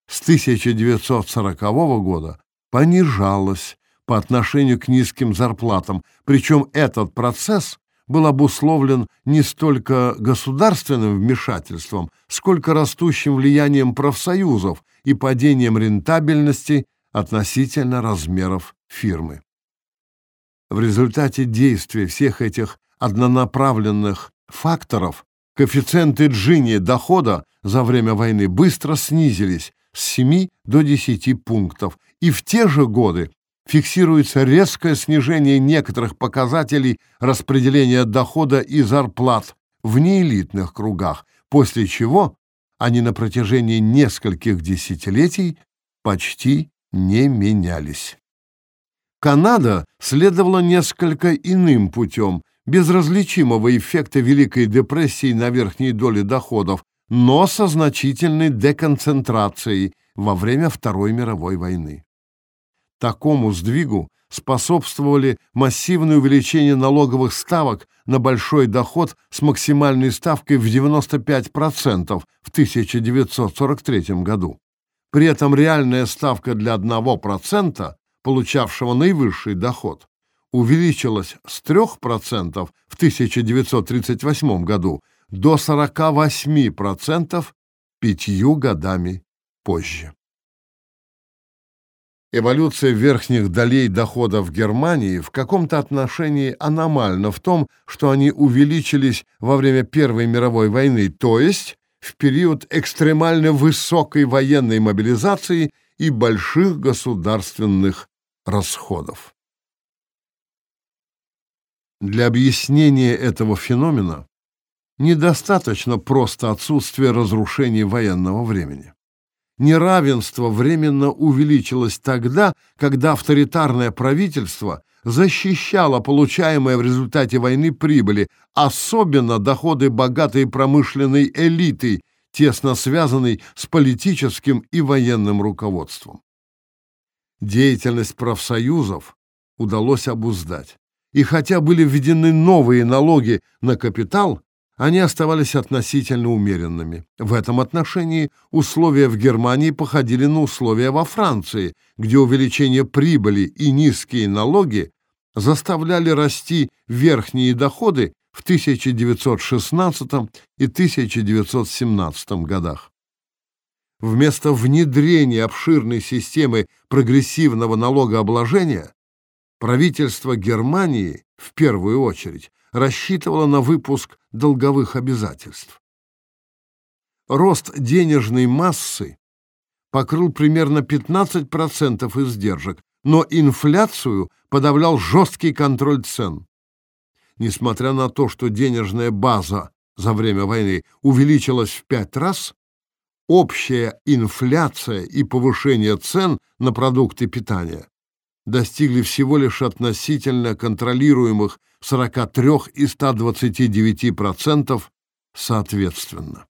с 1940 года понижалось по отношению к низким зарплатам, причем этот процесс был обусловлен не столько государственным вмешательством, сколько растущим влиянием профсоюзов и падением рентабельности относительно размеров фирмы. В результате действия всех этих однонаправленных факторов коэффициенты Джини дохода за время войны быстро снизились с 7 до 10 пунктов, и в те же годы фиксируется резкое снижение некоторых показателей распределения дохода и зарплат в неэлитных кругах, после чего они на протяжении нескольких десятилетий почти не менялись. Канада следовала несколько иным путем, без различимого эффекта Великой депрессии на верхней доле доходов, но со значительной деконцентрацией во время Второй мировой войны. Такому сдвигу способствовали массивное увеличение налоговых ставок на большой доход с максимальной ставкой в 95% в 1943 году. При этом реальная ставка для 1%, получавшего наивысший доход, увеличилась с 3% в 1938 году до 48% пятью годами позже. Эволюция верхних долей дохода в Германии в каком-то отношении аномальна в том, что они увеличились во время Первой мировой войны, то есть в период экстремально высокой военной мобилизации и больших государственных расходов. Для объяснения этого феномена недостаточно просто отсутствие разрушений военного времени неравенство временно увеличилось тогда, когда авторитарное правительство защищало получаемые в результате войны прибыли, особенно доходы богатой промышленной элиты, тесно связанной с политическим и военным руководством. Деятельность профсоюзов удалось обуздать. И хотя были введены новые налоги на капитал, они оставались относительно умеренными. В этом отношении условия в Германии походили на условия во Франции, где увеличение прибыли и низкие налоги заставляли расти верхние доходы в 1916 и 1917 годах. Вместо внедрения обширной системы прогрессивного налогообложения правительство Германии в первую очередь рассчитывала на выпуск долговых обязательств. Рост денежной массы покрыл примерно 15% издержек, но инфляцию подавлял жесткий контроль цен. Несмотря на то, что денежная база за время войны увеличилась в пять раз, общая инфляция и повышение цен на продукты питания достигли всего лишь относительно контролируемых 43 и 129% соответственно.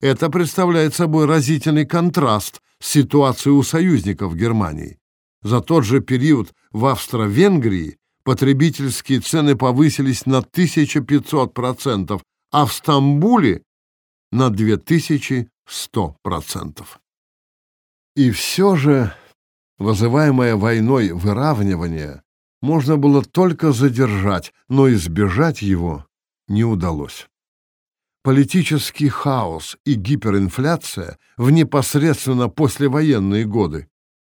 Это представляет собой разительный контраст с ситуацией у союзников Германии. За тот же период в Австро-Венгрии потребительские цены повысились на 1500%, а в Стамбуле на 2100%. И все же вызываемое войной выравнивание можно было только задержать, но избежать его не удалось. Политический хаос и гиперинфляция в непосредственно послевоенные годы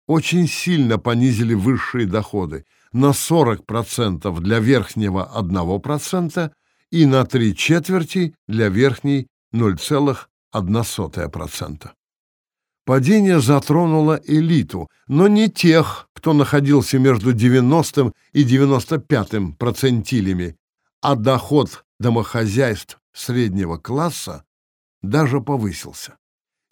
очень сильно понизили высшие доходы на 40% для верхнего 1% и на три четверти для верхней 0,1%. Падение затронуло элиту, но не тех, кто находился между 90 и 95 процентилями, а доход домохозяйств среднего класса даже повысился.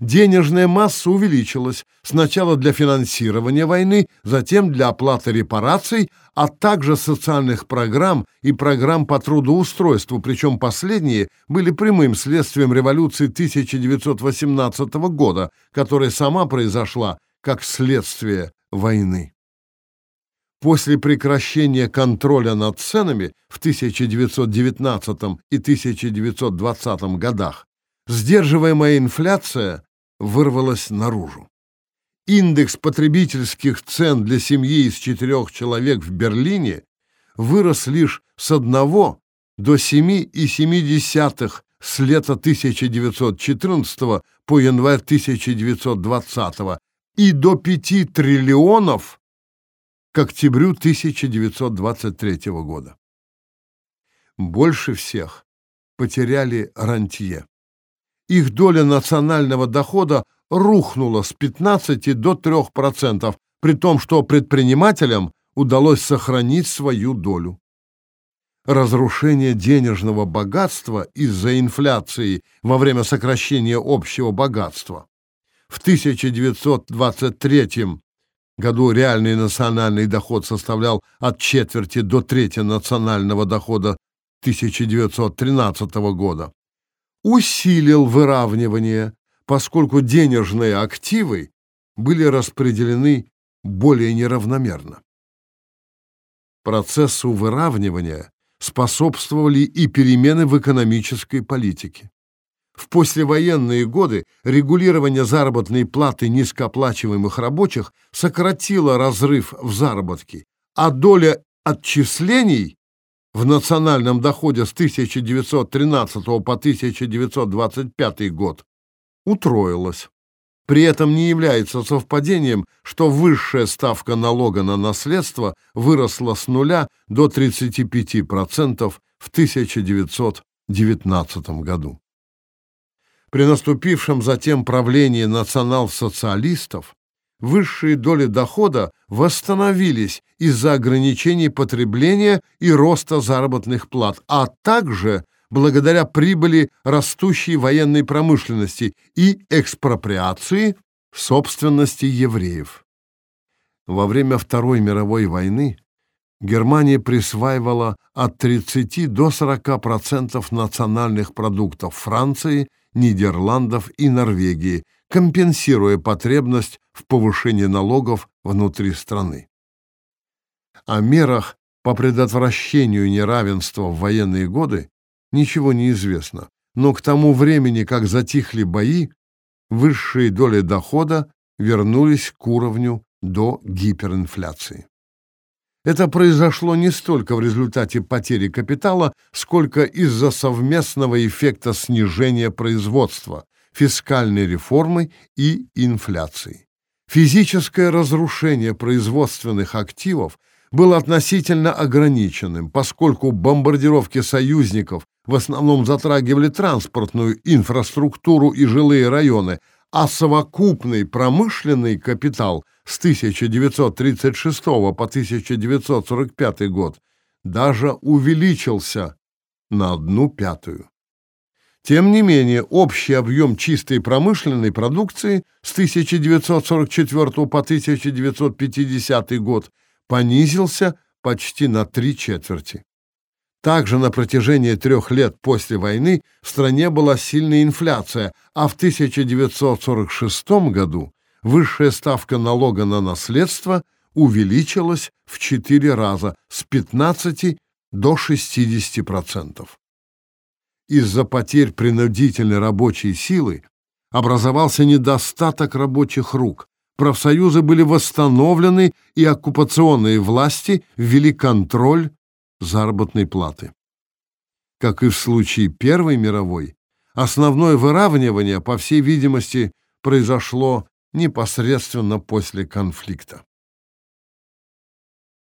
Денежная масса увеличилась сначала для финансирования войны, затем для оплаты репараций, а также социальных программ и программ по трудоустройству, причем последние были прямым следствием революции 1918 года, которая сама произошла как следствие войны. После прекращения контроля над ценами в 1919 и 1920 годах сдерживаемая инфляция вырвалась наружу. Индекс потребительских цен для семьи из четырех человек в Берлине вырос лишь с 1 до 7,7 с лета 1914 по январь 1920 и до 5 триллионов к октябрю 1923 года. Больше всех потеряли рантье. Их доля национального дохода рухнула с 15 до 3%, при том, что предпринимателям удалось сохранить свою долю. Разрушение денежного богатства из-за инфляции во время сокращения общего богатства. В 1923 году реальный национальный доход составлял от четверти до трети национального дохода 1913 года, усилил выравнивание, поскольку денежные активы были распределены более неравномерно. Процессу выравнивания способствовали и перемены в экономической политике. В послевоенные годы регулирование заработной платы низкооплачиваемых рабочих сократило разрыв в заработке, а доля отчислений в национальном доходе с 1913 по 1925 год утроилась. При этом не является совпадением, что высшая ставка налога на наследство выросла с нуля до 35% в 1919 году. При наступившем затем правлении национал-социалистов высшие доли дохода восстановились из-за ограничений потребления и роста заработных плат, а также благодаря прибыли растущей военной промышленности и экспроприации собственности евреев. Во время Второй мировой войны Германия присваивала от 30 до 40% национальных продуктов Франции Нидерландов и Норвегии, компенсируя потребность в повышении налогов внутри страны. О мерах по предотвращению неравенства в военные годы ничего не известно, но к тому времени, как затихли бои, высшие доли дохода вернулись к уровню до гиперинфляции. Это произошло не столько в результате потери капитала, сколько из-за совместного эффекта снижения производства, фискальной реформы и инфляции. Физическое разрушение производственных активов было относительно ограниченным, поскольку бомбардировки союзников в основном затрагивали транспортную инфраструктуру и жилые районы, а совокупный промышленный капитал с 1936 по 1945 год даже увеличился на одну пятую. Тем не менее, общий объем чистой промышленной продукции с 1944 по 1950 год понизился почти на три четверти. Также на протяжении трех лет после войны в стране была сильная инфляция, а в 1946 году высшая ставка налога на наследство увеличилась в четыре раза с 15 до 60%. Из-за потерь принудительной рабочей силы образовался недостаток рабочих рук, профсоюзы были восстановлены и оккупационные власти ввели контроль заработной платы. Как и в случае Первой мировой, основное выравнивание, по всей видимости, произошло непосредственно после конфликта.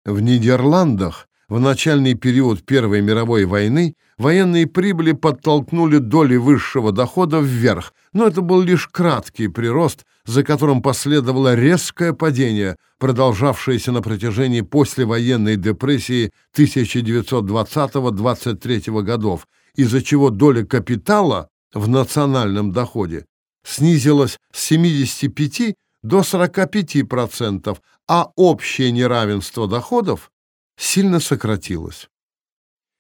В Нидерландах в начальный период Первой мировой войны военные прибыли подтолкнули доли высшего дохода вверх, но это был лишь краткий прирост, за которым последовало резкое падение, продолжавшееся на протяжении послевоенной депрессии 1920-23 годов, из-за чего доля капитала в национальном доходе снизилось с 75 до 45%, а общее неравенство доходов сильно сократилось.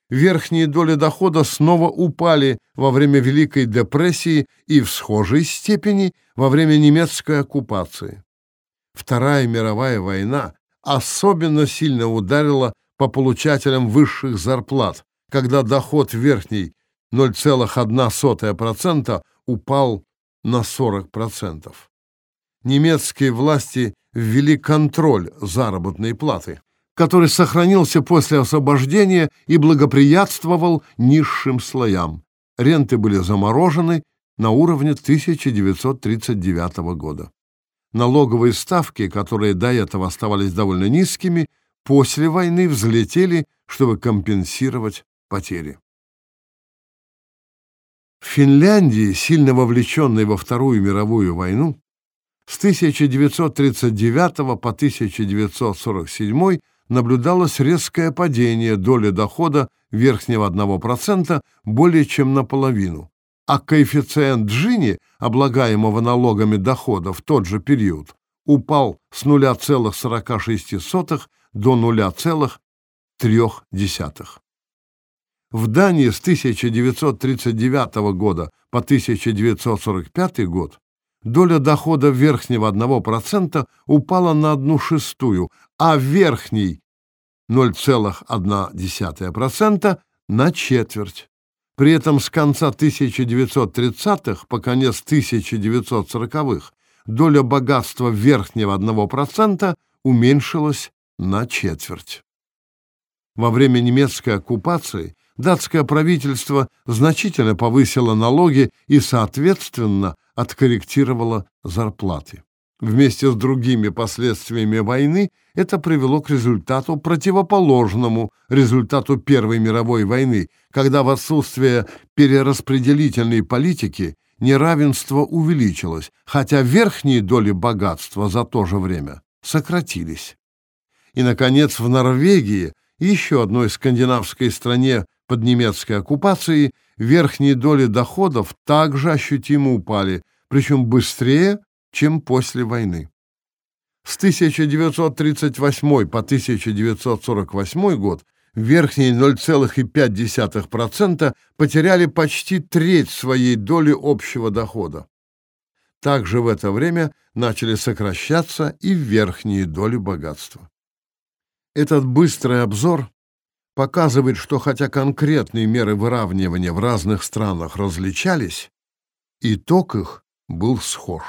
Верхние доли дохода снова упали во время Великой депрессии и в схожей степени во время немецкой оккупации. Вторая мировая война особенно сильно ударила по получателям высших зарплат, когда доход верхней 0,1% упал на 40%. Немецкие власти ввели контроль заработной платы, который сохранился после освобождения и благоприятствовал низшим слоям. Ренты были заморожены на уровне 1939 года. Налоговые ставки, которые до этого оставались довольно низкими, после войны взлетели, чтобы компенсировать потери. В Финляндии, сильно вовлеченной во Вторую мировую войну, с 1939 по 1947 наблюдалось резкое падение доли дохода верхнего 1% более чем наполовину, а коэффициент Джини, облагаемого налогами дохода в тот же период, упал с 0,46 до 0,3. В Дании с 1939 года по 1945 год доля дохода верхнего 1% упала на одну шестую, а верхний 0,1% на четверть. При этом с конца 1930-х по конец 1940-х доля богатства верхнего 1% уменьшилась на четверть. Во время немецкой оккупации датское правительство значительно повысило налоги и, соответственно, откорректировало зарплаты. Вместе с другими последствиями войны это привело к результату противоположному результату Первой мировой войны, когда в отсутствие перераспределительной политики неравенство увеличилось, хотя верхние доли богатства за то же время сократились. И, наконец, в Норвегии, еще одной скандинавской стране под немецкой оккупацией, верхние доли доходов также ощутимо упали, причем быстрее, чем после войны. С 1938 по 1948 год верхние 0,5% потеряли почти треть своей доли общего дохода. Также в это время начали сокращаться и верхние доли богатства. Этот быстрый обзор показывает, что хотя конкретные меры выравнивания в разных странах различались, итог их был схож.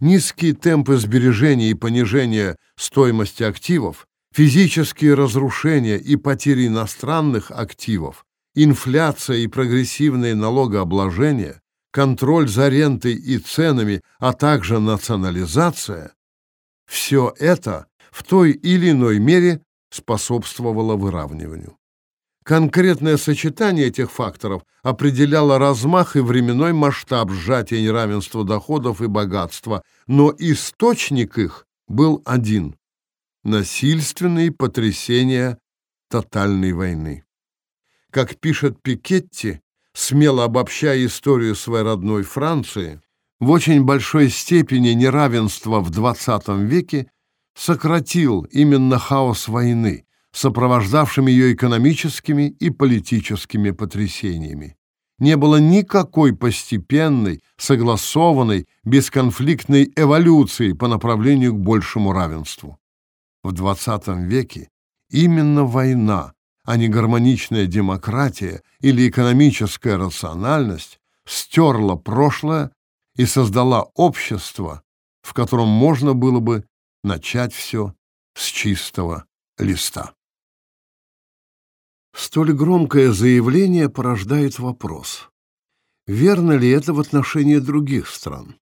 Низкие темпы сбережения и понижения стоимости активов, физические разрушения и потери иностранных активов, инфляция и прогрессивное налогообложение, контроль за рентой и ценами, а также национализация – все это в той или иной мере способствовало выравниванию. Конкретное сочетание этих факторов определяло размах и временной масштаб сжатия неравенства доходов и богатства, но источник их был один – насильственные потрясения тотальной войны. Как пишет Пикетти, смело обобщая историю своей родной Франции, в очень большой степени неравенство в XX веке сократил именно хаос войны, сопровождавшим ее экономическими и политическими потрясениями. Не было никакой постепенной, согласованной, бесконфликтной эволюции по направлению к большему равенству. В XX веке именно война, а не гармоничная демократия или экономическая рациональность стерла прошлое и создала общество, в котором можно было бы начать все с чистого листа. Столь громкое заявление порождает вопрос. Верно ли это в отношении других стран?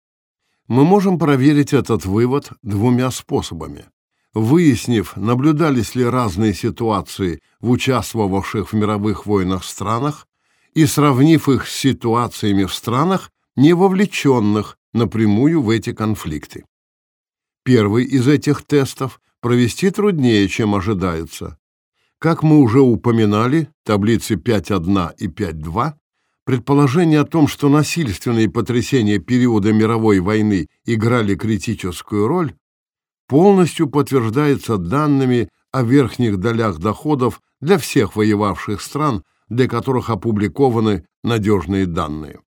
Мы можем проверить этот вывод двумя способами. Выяснив, наблюдались ли разные ситуации в участвовавших в мировых войнах странах и сравнив их с ситуациями в странах, не вовлеченных напрямую в эти конфликты. Первый из этих тестов провести труднее, чем ожидается. Как мы уже упоминали, таблицы 5.1 и 5.2 Предположение о том, что насильственные потрясения периода мировой войны играли критическую роль, полностью подтверждается данными о верхних долях доходов для всех воевавших стран, для которых опубликованы надежные данные.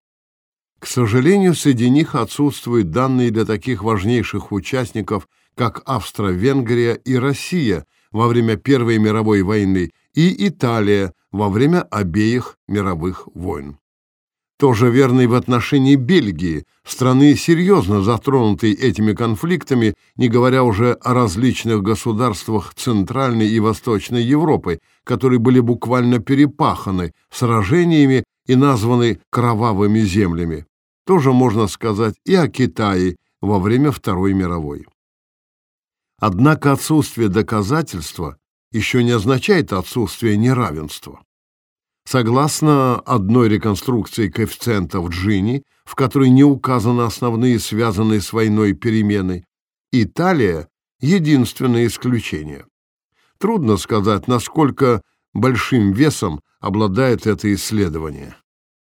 К сожалению, среди них отсутствуют данные для таких важнейших участников, как Австро-Венгрия и Россия во время Первой мировой войны и Италия во время обеих мировых войн. Тоже верно и в отношении Бельгии, страны, серьезно затронутой этими конфликтами, не говоря уже о различных государствах Центральной и Восточной Европы, которые были буквально перепаханы сражениями и названы кровавыми землями. Тоже можно сказать и о Китае во время Второй мировой. Однако отсутствие доказательства еще не означает отсутствие неравенства. Согласно одной реконструкции коэффициентов Джини, в которой не указаны основные связанные с войной перемены, Италия — единственное исключение. Трудно сказать, насколько большим весом обладает это исследование.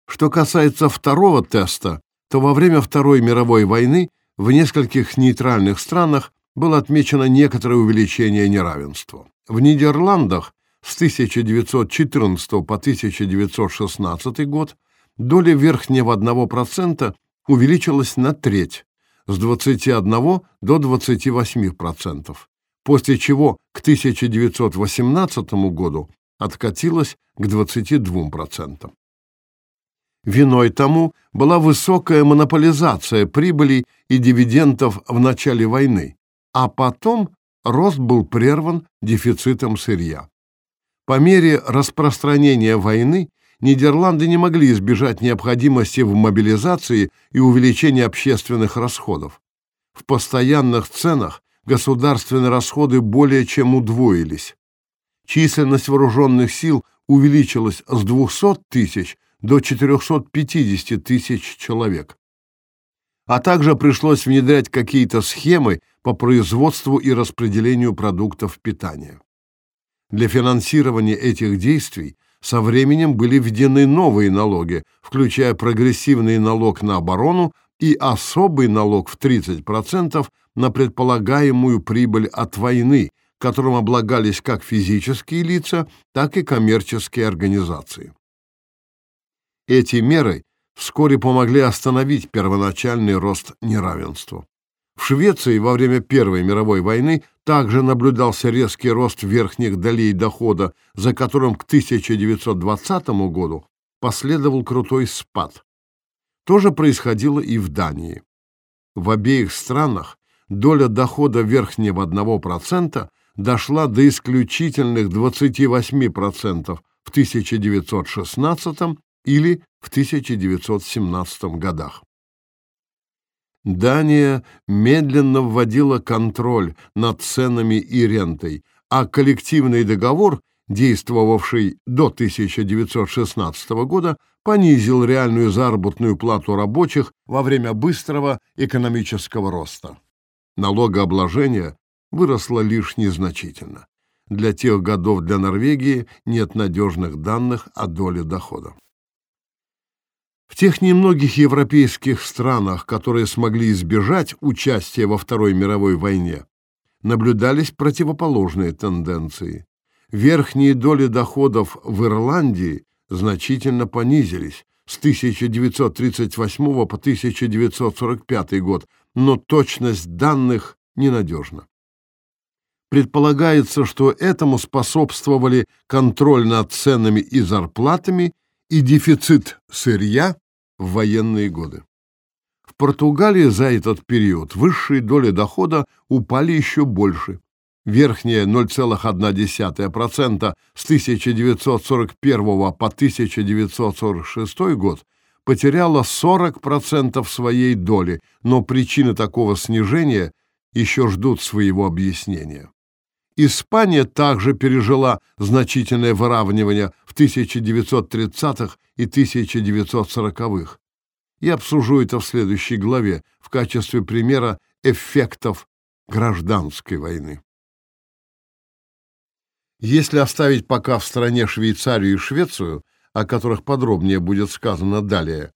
Что касается второго теста, то во время Второй мировой войны в нескольких нейтральных странах было отмечено некоторое увеличение неравенства. В Нидерландах с 1914 по 1916 год доля верхнего 1% увеличилась на треть, с 21 до 28%, после чего к 1918 году откатилась к 22%. Виной тому была высокая монополизация прибылей и дивидендов в начале войны, а потом рост был прерван дефицитом сырья. По мере распространения войны Нидерланды не могли избежать необходимости в мобилизации и увеличении общественных расходов. В постоянных ценах государственные расходы более чем удвоились. Численность вооруженных сил увеличилась с 200 тысяч до 450 тысяч человек. А также пришлось внедрять какие-то схемы по производству и распределению продуктов питания. Для финансирования этих действий со временем были введены новые налоги, включая прогрессивный налог на оборону и особый налог в 30% на предполагаемую прибыль от войны, которым облагались как физические лица, так и коммерческие организации. Эти меры вскоре помогли остановить первоначальный рост неравенства. В Швеции во время Первой мировой войны также наблюдался резкий рост верхних долей дохода, за которым к 1920 году последовал крутой спад. То же происходило и в Дании. В обеих странах доля дохода верхнего 1% дошла до исключительных 28% в 1916 или в 1917 годах. Дания медленно вводила контроль над ценами и рентой, а коллективный договор, действовавший до 1916 года, понизил реальную заработную плату рабочих во время быстрого экономического роста. Налогообложение выросло лишь незначительно. Для тех годов для Норвегии нет надежных данных о доле дохода. В тех немногих европейских странах, которые смогли избежать участия во Второй мировой войне, наблюдались противоположные тенденции. Верхние доли доходов в Ирландии значительно понизились с 1938 по 1945 год, но точность данных ненадежна. Предполагается, что этому способствовали контроль над ценами и зарплатами и дефицит сырья в военные годы. В Португалии за этот период высшие доли дохода упали еще больше. Верхняя 0,1% с 1941 по 1946 год потеряла 40% своей доли, но причины такого снижения еще ждут своего объяснения. Испания также пережила значительное выравнивание 1930-х и 1940-х. Я обсужу это в следующей главе в качестве примера эффектов гражданской войны. Если оставить пока в стране Швейцарию и Швецию, о которых подробнее будет сказано далее,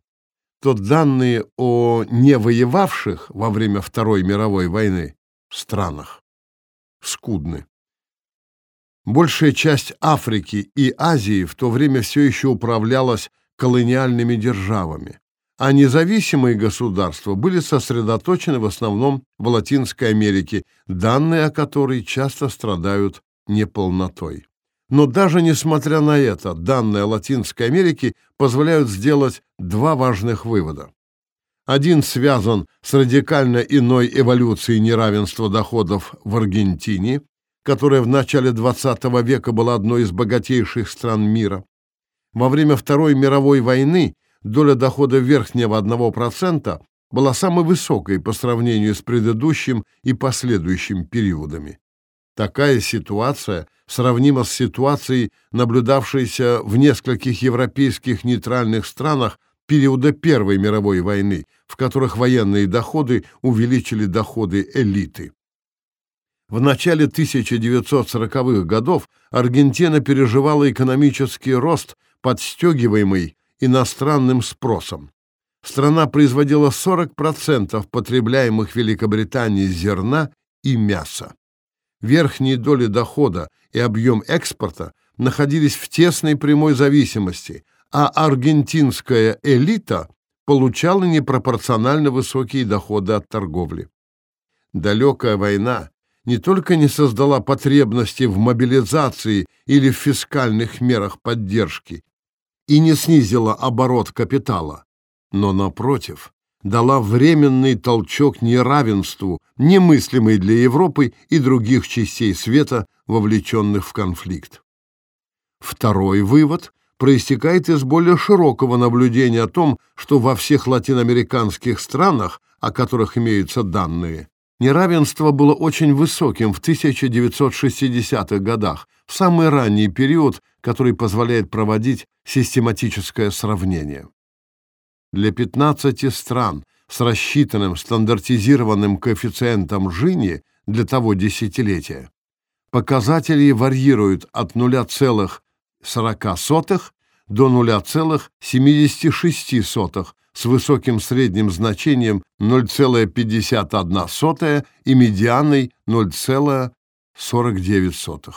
то данные о невоевавших во время Второй мировой войны странах скудны. Большая часть Африки и Азии в то время все еще управлялась колониальными державами, а независимые государства были сосредоточены в основном в Латинской Америке, данные о которой часто страдают неполнотой. Но даже несмотря на это, данные Латинской Америки позволяют сделать два важных вывода. Один связан с радикально иной эволюцией неравенства доходов в Аргентине, которая в начале XX века была одной из богатейших стран мира. Во время Второй мировой войны доля дохода верхнего 1% была самой высокой по сравнению с предыдущим и последующим периодами. Такая ситуация сравнима с ситуацией, наблюдавшейся в нескольких европейских нейтральных странах периода Первой мировой войны, в которых военные доходы увеличили доходы элиты. В начале 1940-х годов Аргентина переживала экономический рост, подстегиваемый иностранным спросом. Страна производила 40% потребляемых Великобританией зерна и мяса. Верхние доли дохода и объем экспорта находились в тесной прямой зависимости, а аргентинская элита получала непропорционально высокие доходы от торговли. Далекая война не только не создала потребности в мобилизации или в фискальных мерах поддержки и не снизила оборот капитала, но, напротив, дала временный толчок неравенству, немыслимый для Европы и других частей света, вовлеченных в конфликт. Второй вывод проистекает из более широкого наблюдения о том, что во всех латиноамериканских странах, о которых имеются данные, Неравенство было очень высоким в 1960-х годах, в самый ранний период, который позволяет проводить систематическое сравнение. Для 15 стран с рассчитанным стандартизированным коэффициентом Жини для того десятилетия показатели варьируют от 0,40 до 0,76 с высоким средним значением 0,51 и медианой 0,49.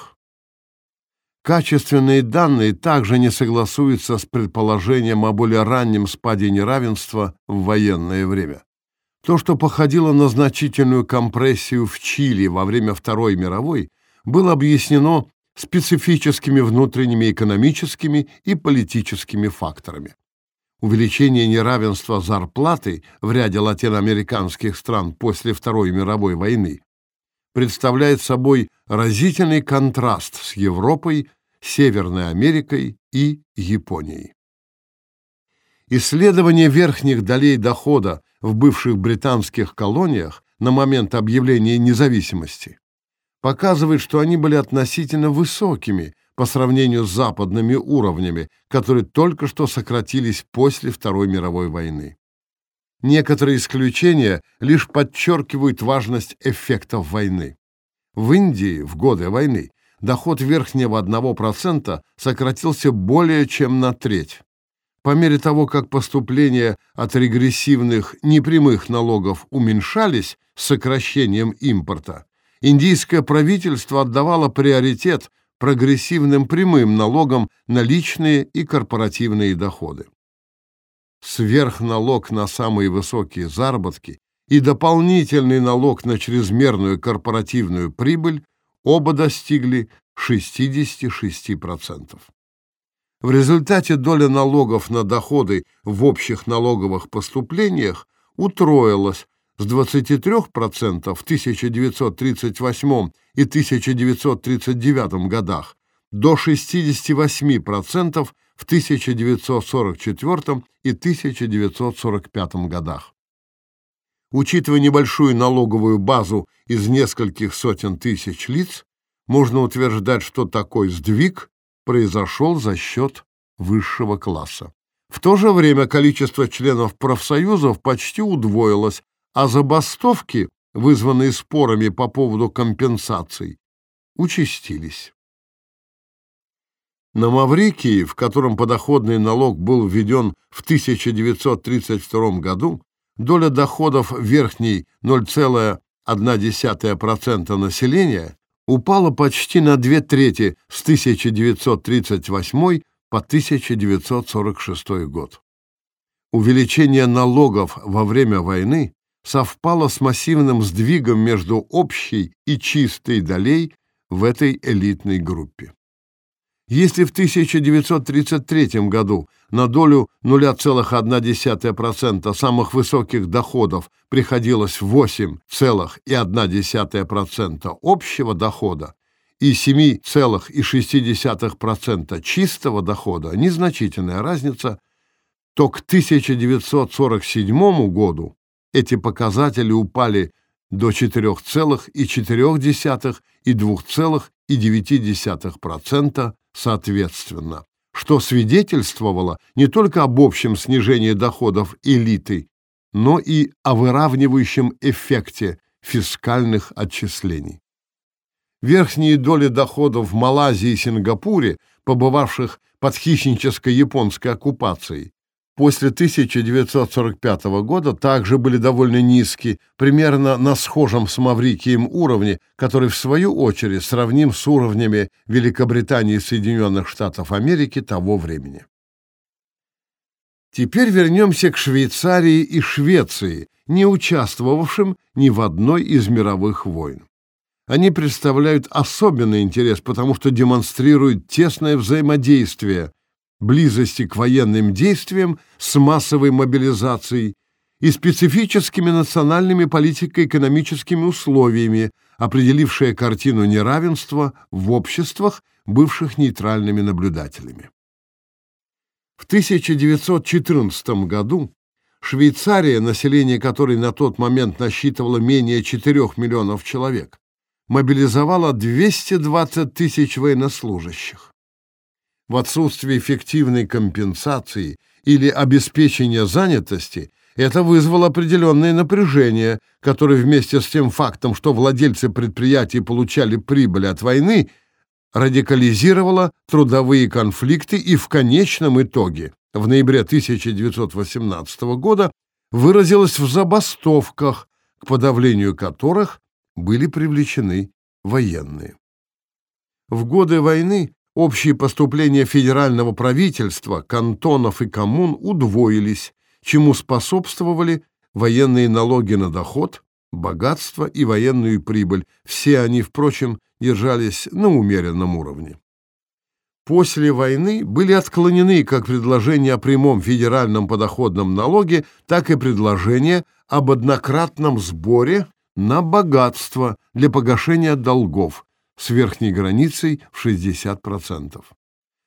Качественные данные также не согласуются с предположением о более раннем спаде неравенства в военное время. То, что походило на значительную компрессию в Чили во время Второй мировой, было объяснено специфическими внутренними экономическими и политическими факторами увеличение неравенства зарплаты в ряде латиноамериканских стран после Второй мировой войны представляет собой разительный контраст с Европой, Северной Америкой и Японией. Исследование верхних долей дохода в бывших британских колониях на момент объявления независимости показывает, что они были относительно высокими по сравнению с западными уровнями, которые только что сократились после Второй мировой войны. Некоторые исключения лишь подчеркивают важность эффектов войны. В Индии в годы войны доход верхнего 1% сократился более чем на треть. По мере того, как поступления от регрессивных непрямых налогов уменьшались с сокращением импорта, индийское правительство отдавало приоритет прогрессивным прямым налогом на личные и корпоративные доходы. Сверхналог на самые высокие заработки и дополнительный налог на чрезмерную корпоративную прибыль оба достигли 66%. В результате доля налогов на доходы в общих налоговых поступлениях утроилась с 23% в 1938 и 1939 годах до 68% в 1944 и 1945 годах. Учитывая небольшую налоговую базу из нескольких сотен тысяч лиц, можно утверждать, что такой сдвиг произошел за счет высшего класса. В то же время количество членов профсоюзов почти удвоилось а забастовки, вызванные спорами по поводу компенсаций, участились. На Маврикии, в котором подоходный налог был введен в 1932 году, доля доходов верхней 0,1% населения упала почти на две трети с 1938 по 1946 год. Увеличение налогов во время войны совпало с массивным сдвигом между общей и чистой долей в этой элитной группе. Если в 1933 году на долю 0,1% самых высоких доходов приходилось 8,1% общего дохода и 7,6% чистого дохода, незначительная разница, то к 1947 году эти показатели упали до 4,4% и 2,9% соответственно, что свидетельствовало не только об общем снижении доходов элиты, но и о выравнивающем эффекте фискальных отчислений. Верхние доли доходов в Малайзии и Сингапуре, побывавших под хищнической японской оккупацией, после 1945 года также были довольно низки, примерно на схожем с Маврикием уровне, который в свою очередь сравним с уровнями Великобритании и Соединенных Штатов Америки того времени. Теперь вернемся к Швейцарии и Швеции, не участвовавшим ни в одной из мировых войн. Они представляют особенный интерес, потому что демонстрируют тесное взаимодействие близости к военным действиям с массовой мобилизацией и специфическими национальными политико-экономическими условиями, определившие картину неравенства в обществах, бывших нейтральными наблюдателями. В 1914 году Швейцария, население которой на тот момент насчитывало менее 4 миллионов человек, мобилизовала 220 тысяч военнослужащих в отсутствие эффективной компенсации или обеспечения занятости, это вызвало определенное напряжение, которое вместе с тем фактом, что владельцы предприятий получали прибыль от войны, радикализировало трудовые конфликты и в конечном итоге в ноябре 1918 года выразилось в забастовках, к подавлению которых были привлечены военные. В годы войны Общие поступления федерального правительства, кантонов и коммун удвоились, чему способствовали военные налоги на доход, богатство и военную прибыль. Все они, впрочем, держались на умеренном уровне. После войны были отклонены как предложения о прямом федеральном подоходном налоге, так и предложения об однократном сборе на богатство для погашения долгов, с верхней границей в 60%.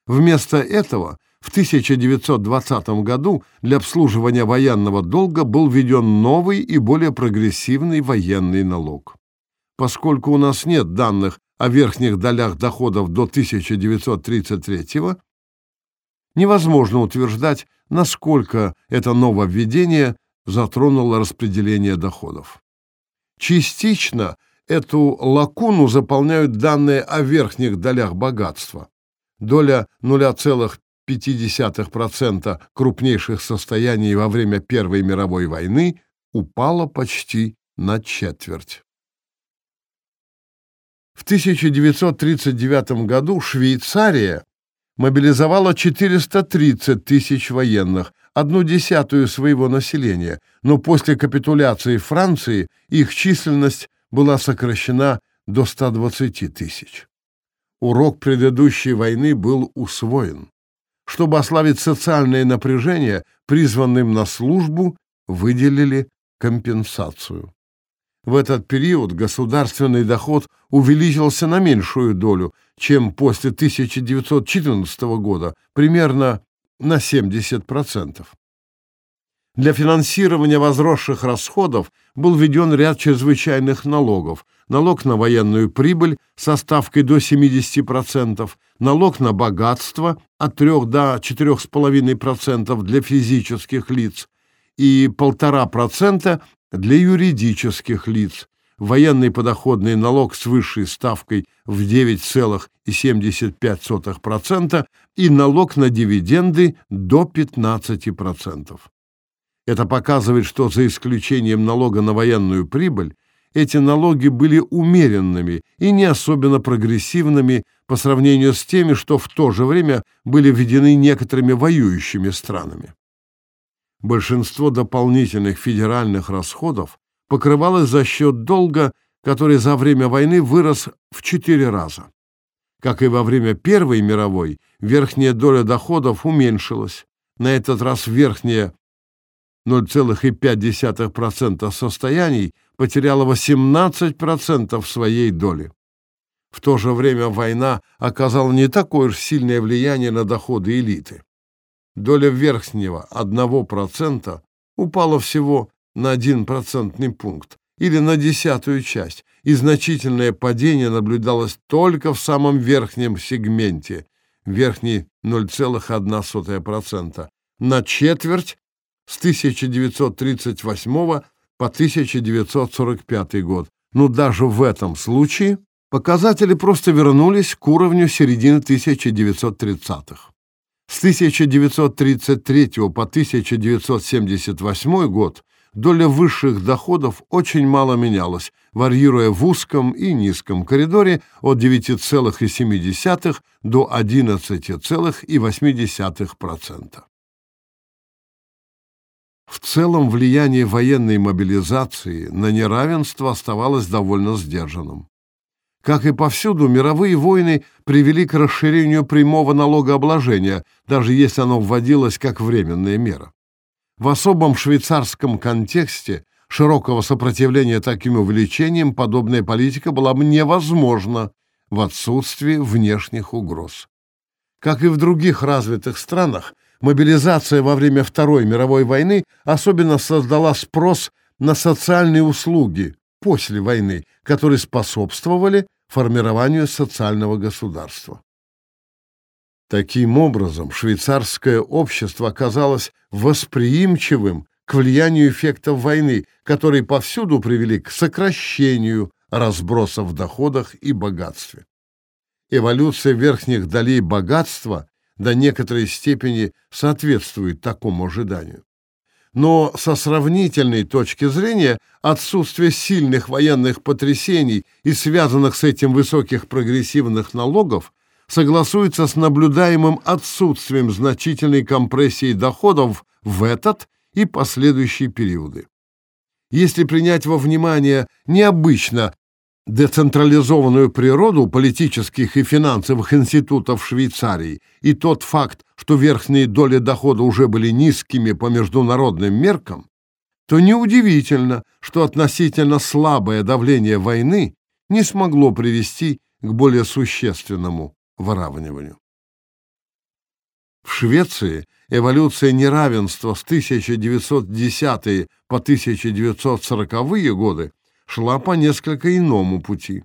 Вместо этого в 1920 году для обслуживания военного долга был введен новый и более прогрессивный военный налог. Поскольку у нас нет данных о верхних долях доходов до 1933 года, невозможно утверждать, насколько это нововведение затронуло распределение доходов. Частично Эту лакуну заполняют данные о верхних долях богатства. Доля 0,5% крупнейших состояний во время Первой мировой войны упала почти на четверть. В 1939 году Швейцария мобилизовала 430 тысяч военных, одну десятую своего населения, но после капитуляции Франции их численность была сокращена до 120 тысяч. Урок предыдущей войны был усвоен. Чтобы ослабить социальное напряжение, призванным на службу выделили компенсацию. В этот период государственный доход увеличился на меньшую долю, чем после 1914 года, примерно на 70%. Для финансирования возросших расходов был введен ряд чрезвычайных налогов. Налог на военную прибыль со ставкой до 70%, налог на богатство от 3 до 4,5% для физических лиц и 1,5% для юридических лиц. военный подоходный налог с высшей ставкой в 9,75% и налог на дивиденды до 15%. Это показывает, что за исключением налога на военную прибыль, эти налоги были умеренными и не особенно прогрессивными по сравнению с теми, что в то же время были введены некоторыми воюющими странами. Большинство дополнительных федеральных расходов покрывалось за счет долга, который за время войны вырос в четыре раза. Как и во время Первой мировой, верхняя доля доходов уменьшилась. На этот раз верхняя 0,5% состояний потеряла 18% своей доли. В то же время война оказала не такое уж сильное влияние на доходы элиты. Доля верхнего 1% упала всего на 1 процентный пункт или на десятую часть, и значительное падение наблюдалось только в самом верхнем сегменте, верхний 0,1%, на четверть с 1938 по 1945 год. Но даже в этом случае показатели просто вернулись к уровню середины 1930-х. С 1933 по 1978 год доля высших доходов очень мало менялась, варьируя в узком и низком коридоре от 9,7 до 11,8%. В целом влияние военной мобилизации на неравенство оставалось довольно сдержанным. Как и повсюду, мировые войны привели к расширению прямого налогообложения, даже если оно вводилось как временная мера. В особом швейцарском контексте широкого сопротивления таким увеличениям подобная политика была бы невозможна в отсутствии внешних угроз. Как и в других развитых странах, мобилизация во время Второй мировой войны особенно создала спрос на социальные услуги после войны, которые способствовали формированию социального государства. Таким образом, швейцарское общество оказалось восприимчивым к влиянию эффектов войны, которые повсюду привели к сокращению разброса в доходах и богатстве. Эволюция верхних долей богатства до некоторой степени соответствует такому ожиданию. Но со сравнительной точки зрения отсутствие сильных военных потрясений и связанных с этим высоких прогрессивных налогов согласуется с наблюдаемым отсутствием значительной компрессии доходов в этот и последующие периоды. Если принять во внимание необычно децентрализованную природу политических и финансовых институтов Швейцарии и тот факт, что верхние доли дохода уже были низкими по международным меркам, то неудивительно, что относительно слабое давление войны не смогло привести к более существенному выравниванию. В Швеции эволюция неравенства с 1910 по 1940 годы шла по несколько иному пути.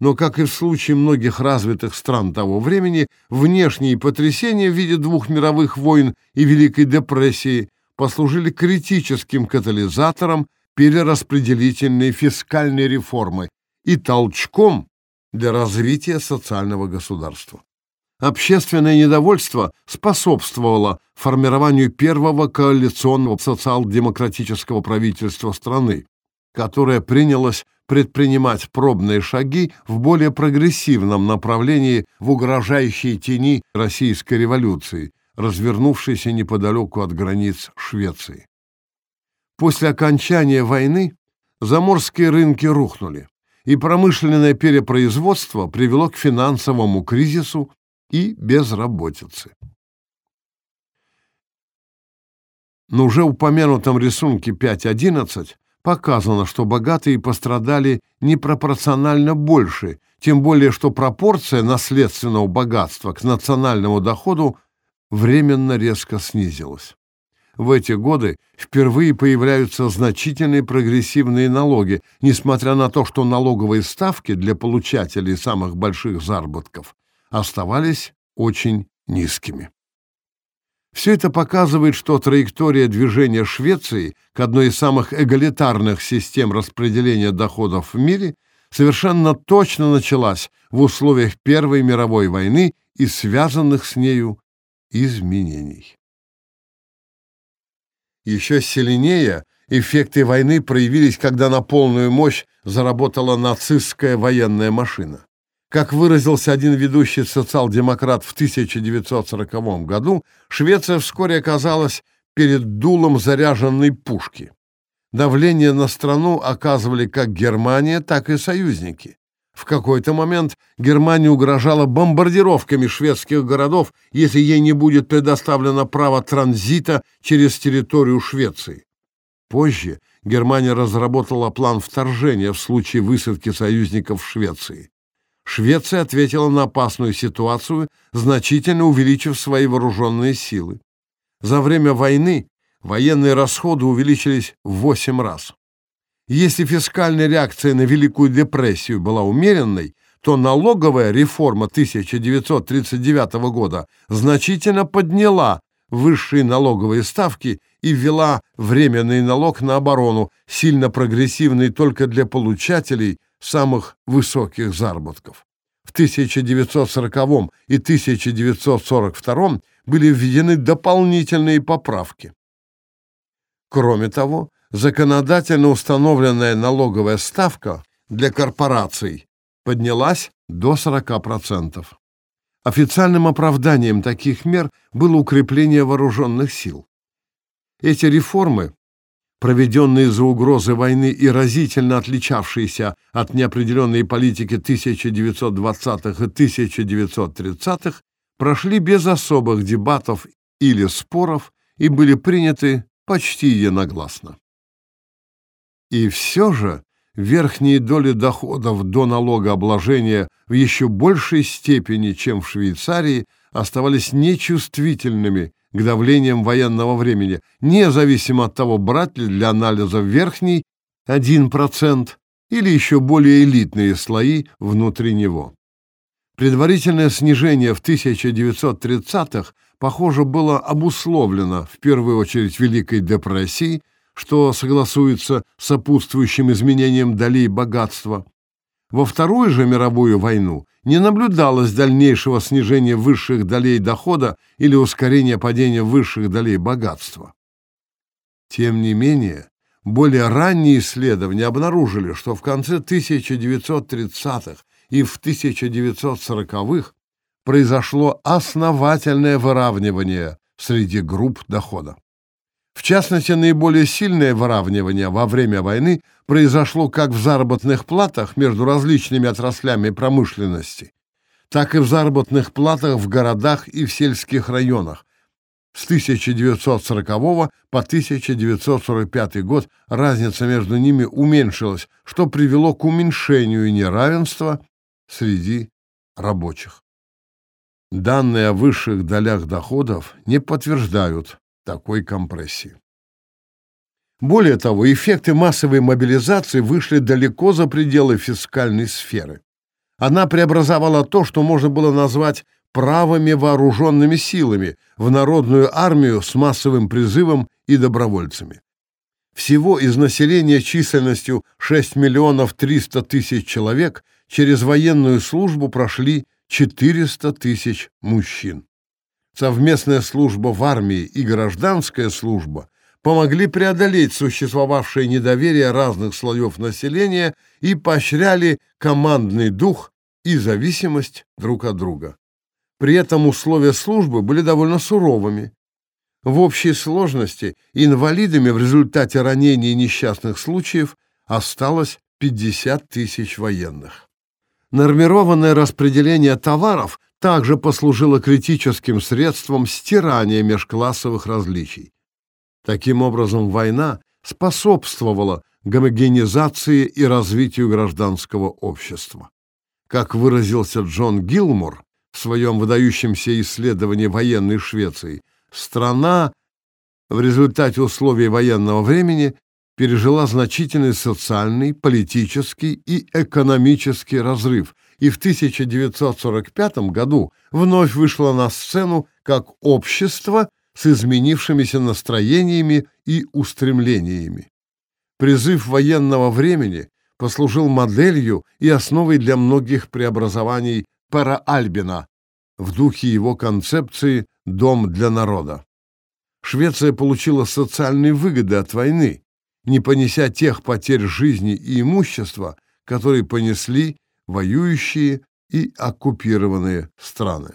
Но, как и в случае многих развитых стран того времени, внешние потрясения в виде двух мировых войн и Великой депрессии послужили критическим катализатором перераспределительной фискальной реформы и толчком для развития социального государства. Общественное недовольство способствовало формированию первого коалиционного социал-демократического правительства страны, которое принялось предпринимать пробные шаги в более прогрессивном направлении в угрожающей тени Российской революции, развернувшейся неподалеку от границ Швеции. После окончания войны заморские рынки рухнули и промышленное перепроизводство привело к финансовому кризису и безработице. На уже упомянутом рисунке 5.11 показано, что богатые пострадали непропорционально больше, тем более что пропорция наследственного богатства к национальному доходу временно резко снизилась. В эти годы впервые появляются значительные прогрессивные налоги, несмотря на то, что налоговые ставки для получателей самых больших заработков оставались очень низкими. Все это показывает, что траектория движения Швеции к одной из самых эгалитарных систем распределения доходов в мире совершенно точно началась в условиях Первой мировой войны и связанных с нею изменений. Еще сильнее эффекты войны проявились, когда на полную мощь заработала нацистская военная машина. Как выразился один ведущий социал-демократ в 1940 году, Швеция вскоре оказалась перед дулом заряженной пушки. Давление на страну оказывали как Германия, так и союзники. В какой-то момент Германия угрожала бомбардировками шведских городов, если ей не будет предоставлено право транзита через территорию Швеции. Позже Германия разработала план вторжения в случае высадки союзников в Швеции. Швеция ответила на опасную ситуацию, значительно увеличив свои вооруженные силы. За время войны военные расходы увеличились в 8 раз. Если фискальная реакция на Великую депрессию была умеренной, то налоговая реформа 1939 года значительно подняла высшие налоговые ставки и ввела временный налог на оборону, сильно прогрессивный только для получателей самых высоких заработков. В 1940 и 1942 были введены дополнительные поправки. Кроме того, законодательно установленная налоговая ставка для корпораций поднялась до 40%. Официальным оправданием таких мер было укрепление вооруженных сил. Эти реформы проведенные за угрозы войны и разительно отличавшиеся от неопределенной политики 1920-х и 1930-х, прошли без особых дебатов или споров и были приняты почти единогласно. И все же верхние доли доходов до налогообложения в еще большей степени, чем в Швейцарии, оставались нечувствительными к давлениям военного времени, независимо от того, брать ли для анализа верхний 1% или еще более элитные слои внутри него. Предварительное снижение в 1930-х, похоже, было обусловлено в первую очередь Великой депрессией, что согласуется с сопутствующим изменением долей богатства. Во Вторую же мировую войну не наблюдалось дальнейшего снижения высших долей дохода или ускорения падения высших долей богатства. Тем не менее, более ранние исследования обнаружили, что в конце 1930-х и в 1940-х произошло основательное выравнивание среди групп дохода. В частности, наиболее сильное выравнивание во время войны произошло как в заработных платах между различными отраслями промышленности, так и в заработных платах в городах и в сельских районах. С 1940 по 1945 год разница между ними уменьшилась, что привело к уменьшению неравенства среди рабочих. Данные о высших долях доходов не подтверждают такой компрессии. Более того, эффекты массовой мобилизации вышли далеко за пределы фискальной сферы. Она преобразовала то, что можно было назвать правыми вооруженными силами в народную армию с массовым призывом и добровольцами. Всего из населения численностью 6 миллионов 300 тысяч человек через военную службу прошли 400 тысяч мужчин совместная служба в армии и гражданская служба помогли преодолеть существовавшее недоверие разных слоев населения и поощряли командный дух и зависимость друг от друга. При этом условия службы были довольно суровыми. В общей сложности инвалидами в результате ранений и несчастных случаев осталось 50 тысяч военных. Нормированное распределение товаров также послужило критическим средством стирания межклассовых различий. Таким образом, война способствовала гомогенизации и развитию гражданского общества. Как выразился Джон Гилмор в своем выдающемся исследовании военной Швеции, страна в результате условий военного времени пережила значительный социальный, политический и экономический разрыв и в 1945 году вновь вышла на сцену как общество с изменившимися настроениями и устремлениями. Призыв военного времени послужил моделью и основой для многих преобразований Пера Альбина в духе его концепции «Дом для народа». Швеция получила социальные выгоды от войны, не понеся тех потерь жизни и имущества, которые понесли воюющие и оккупированные страны.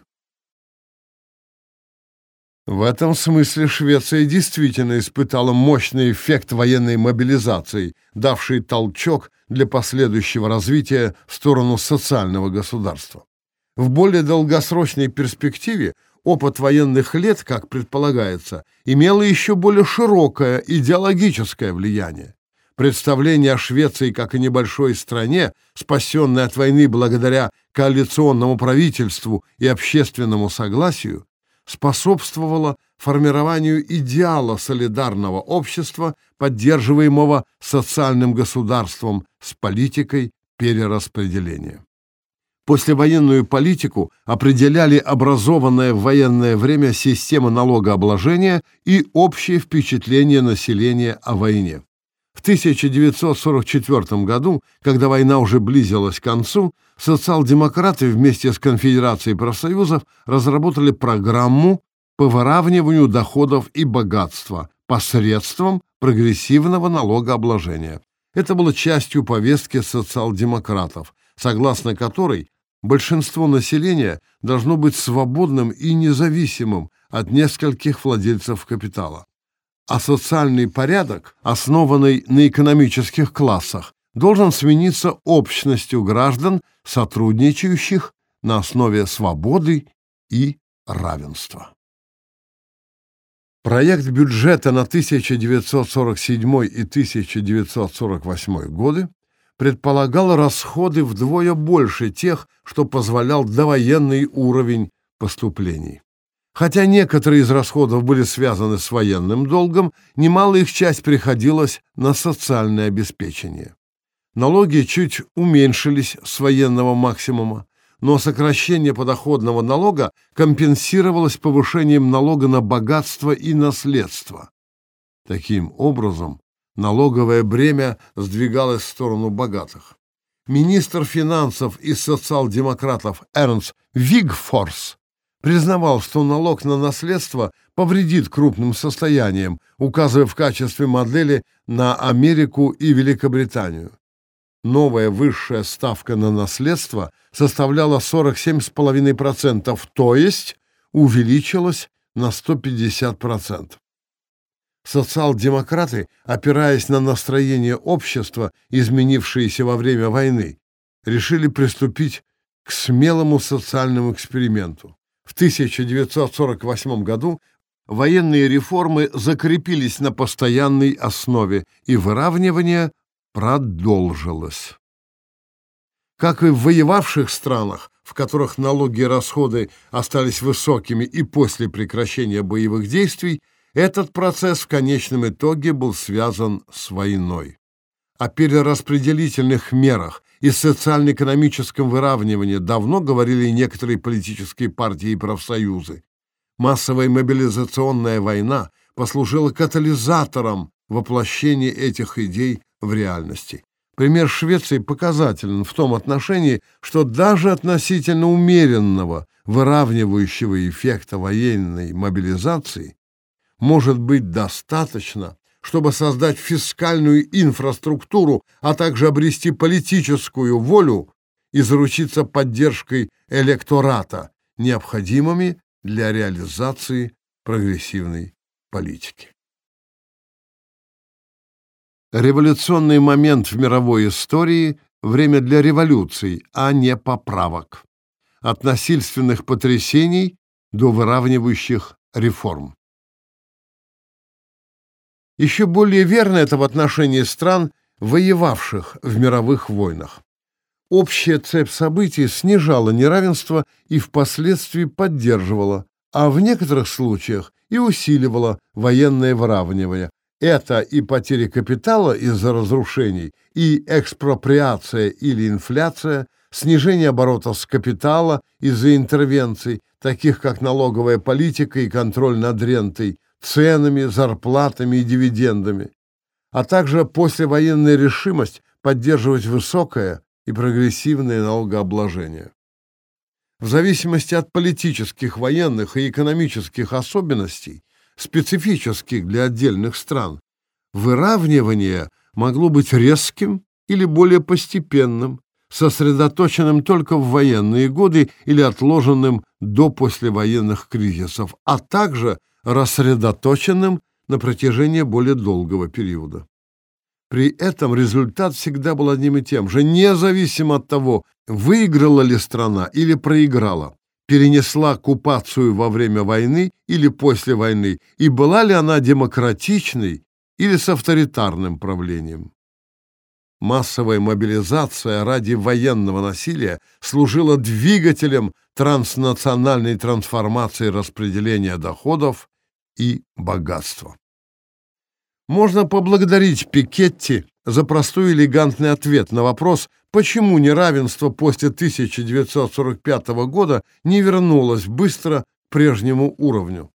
В этом смысле Швеция действительно испытала мощный эффект военной мобилизации, давший толчок для последующего развития в сторону социального государства. В более долгосрочной перспективе опыт военных лет, как предполагается, имело еще более широкое идеологическое влияние. Представление о Швеции как о небольшой стране, спасенной от войны благодаря коалиционному правительству и общественному согласию, способствовало формированию идеала солидарного общества, поддерживаемого социальным государством с политикой перераспределения. Послевоенную политику определяли образованная в военное время система налогообложения и общее впечатление населения о войне. В 1944 году, когда война уже близилась к концу, социал-демократы вместе с Конфедерацией профсоюзов разработали программу по выравниванию доходов и богатства посредством прогрессивного налогообложения. Это было частью повестки социал-демократов, согласно которой большинство населения должно быть свободным и независимым от нескольких владельцев капитала а социальный порядок, основанный на экономических классах, должен смениться общностью граждан, сотрудничающих на основе свободы и равенства. Проект бюджета на 1947 и 1948 годы предполагал расходы вдвое больше тех, что позволял довоенный уровень поступлений. Хотя некоторые из расходов были связаны с военным долгом, немалая их часть приходилась на социальное обеспечение. Налоги чуть уменьшились с военного максимума, но сокращение подоходного налога компенсировалось повышением налога на богатство и наследство. Таким образом, налоговое бремя сдвигалось в сторону богатых. Министр финансов из социал-демократов Эрнст Вигфорс признавал, что налог на наследство повредит крупным состояниям, указывая в качестве модели на Америку и Великобританию. Новая высшая ставка на наследство составляла 47,5%, то есть увеличилась на 150%. Социал-демократы, опираясь на настроение общества, изменившееся во время войны, решили приступить к смелому социальному эксперименту. В 1948 году военные реформы закрепились на постоянной основе, и выравнивание продолжилось. Как и в воевавших странах, в которых налоги и расходы остались высокими и после прекращения боевых действий, этот процесс в конечном итоге был связан с войной. О перераспределительных мерах и социально-экономическом выравнивании давно говорили некоторые политические партии и профсоюзы. Массовая мобилизационная война послужила катализатором воплощения этих идей в реальности. Пример Швеции показателен в том отношении, что даже относительно умеренного выравнивающего эффекта военной мобилизации может быть достаточно чтобы создать фискальную инфраструктуру, а также обрести политическую волю и заручиться поддержкой электората, необходимыми для реализации прогрессивной политики. Революционный момент в мировой истории – время для революций, а не поправок. От насильственных потрясений до выравнивающих реформ. Еще более верно это в отношении стран, воевавших в мировых войнах. Общая цепь событий снижала неравенство и впоследствии поддерживала, а в некоторых случаях и усиливала военное выравнивание. Это и потери капитала из-за разрушений, и экспроприация или инфляция, снижение оборотов с капитала из-за интервенций, таких как налоговая политика и контроль над рентой, ценами, зарплатами и дивидендами, а также послевоенная решимость поддерживать высокое и прогрессивное налогообложение. В зависимости от политических, военных и экономических особенностей, специфических для отдельных стран, выравнивание могло быть резким или более постепенным, сосредоточенным только в военные годы или отложенным до послевоенных кризисов, а также рассредоточенным на протяжении более долгого периода. При этом результат всегда был одним и тем же, независимо от того, выиграла ли страна или проиграла, перенесла оккупацию во время войны или после войны, и была ли она демократичной или с авторитарным правлением. Массовая мобилизация ради военного насилия служила двигателем транснациональной трансформации распределения доходов и богатства. Можно поблагодарить Пикетти за простой элегантный ответ на вопрос, почему неравенство после 1945 года не вернулось быстро к прежнему уровню.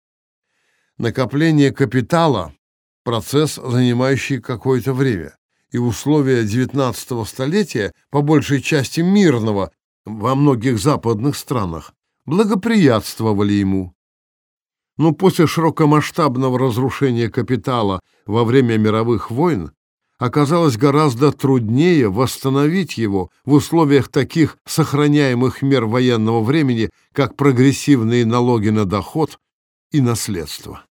Накопление капитала – процесс, занимающий какое-то время, и условия XIX столетия, по большей части мирного во многих западных странах, благоприятствовали ему но после широкомасштабного разрушения капитала во время мировых войн оказалось гораздо труднее восстановить его в условиях таких сохраняемых мер военного времени, как прогрессивные налоги на доход и наследство.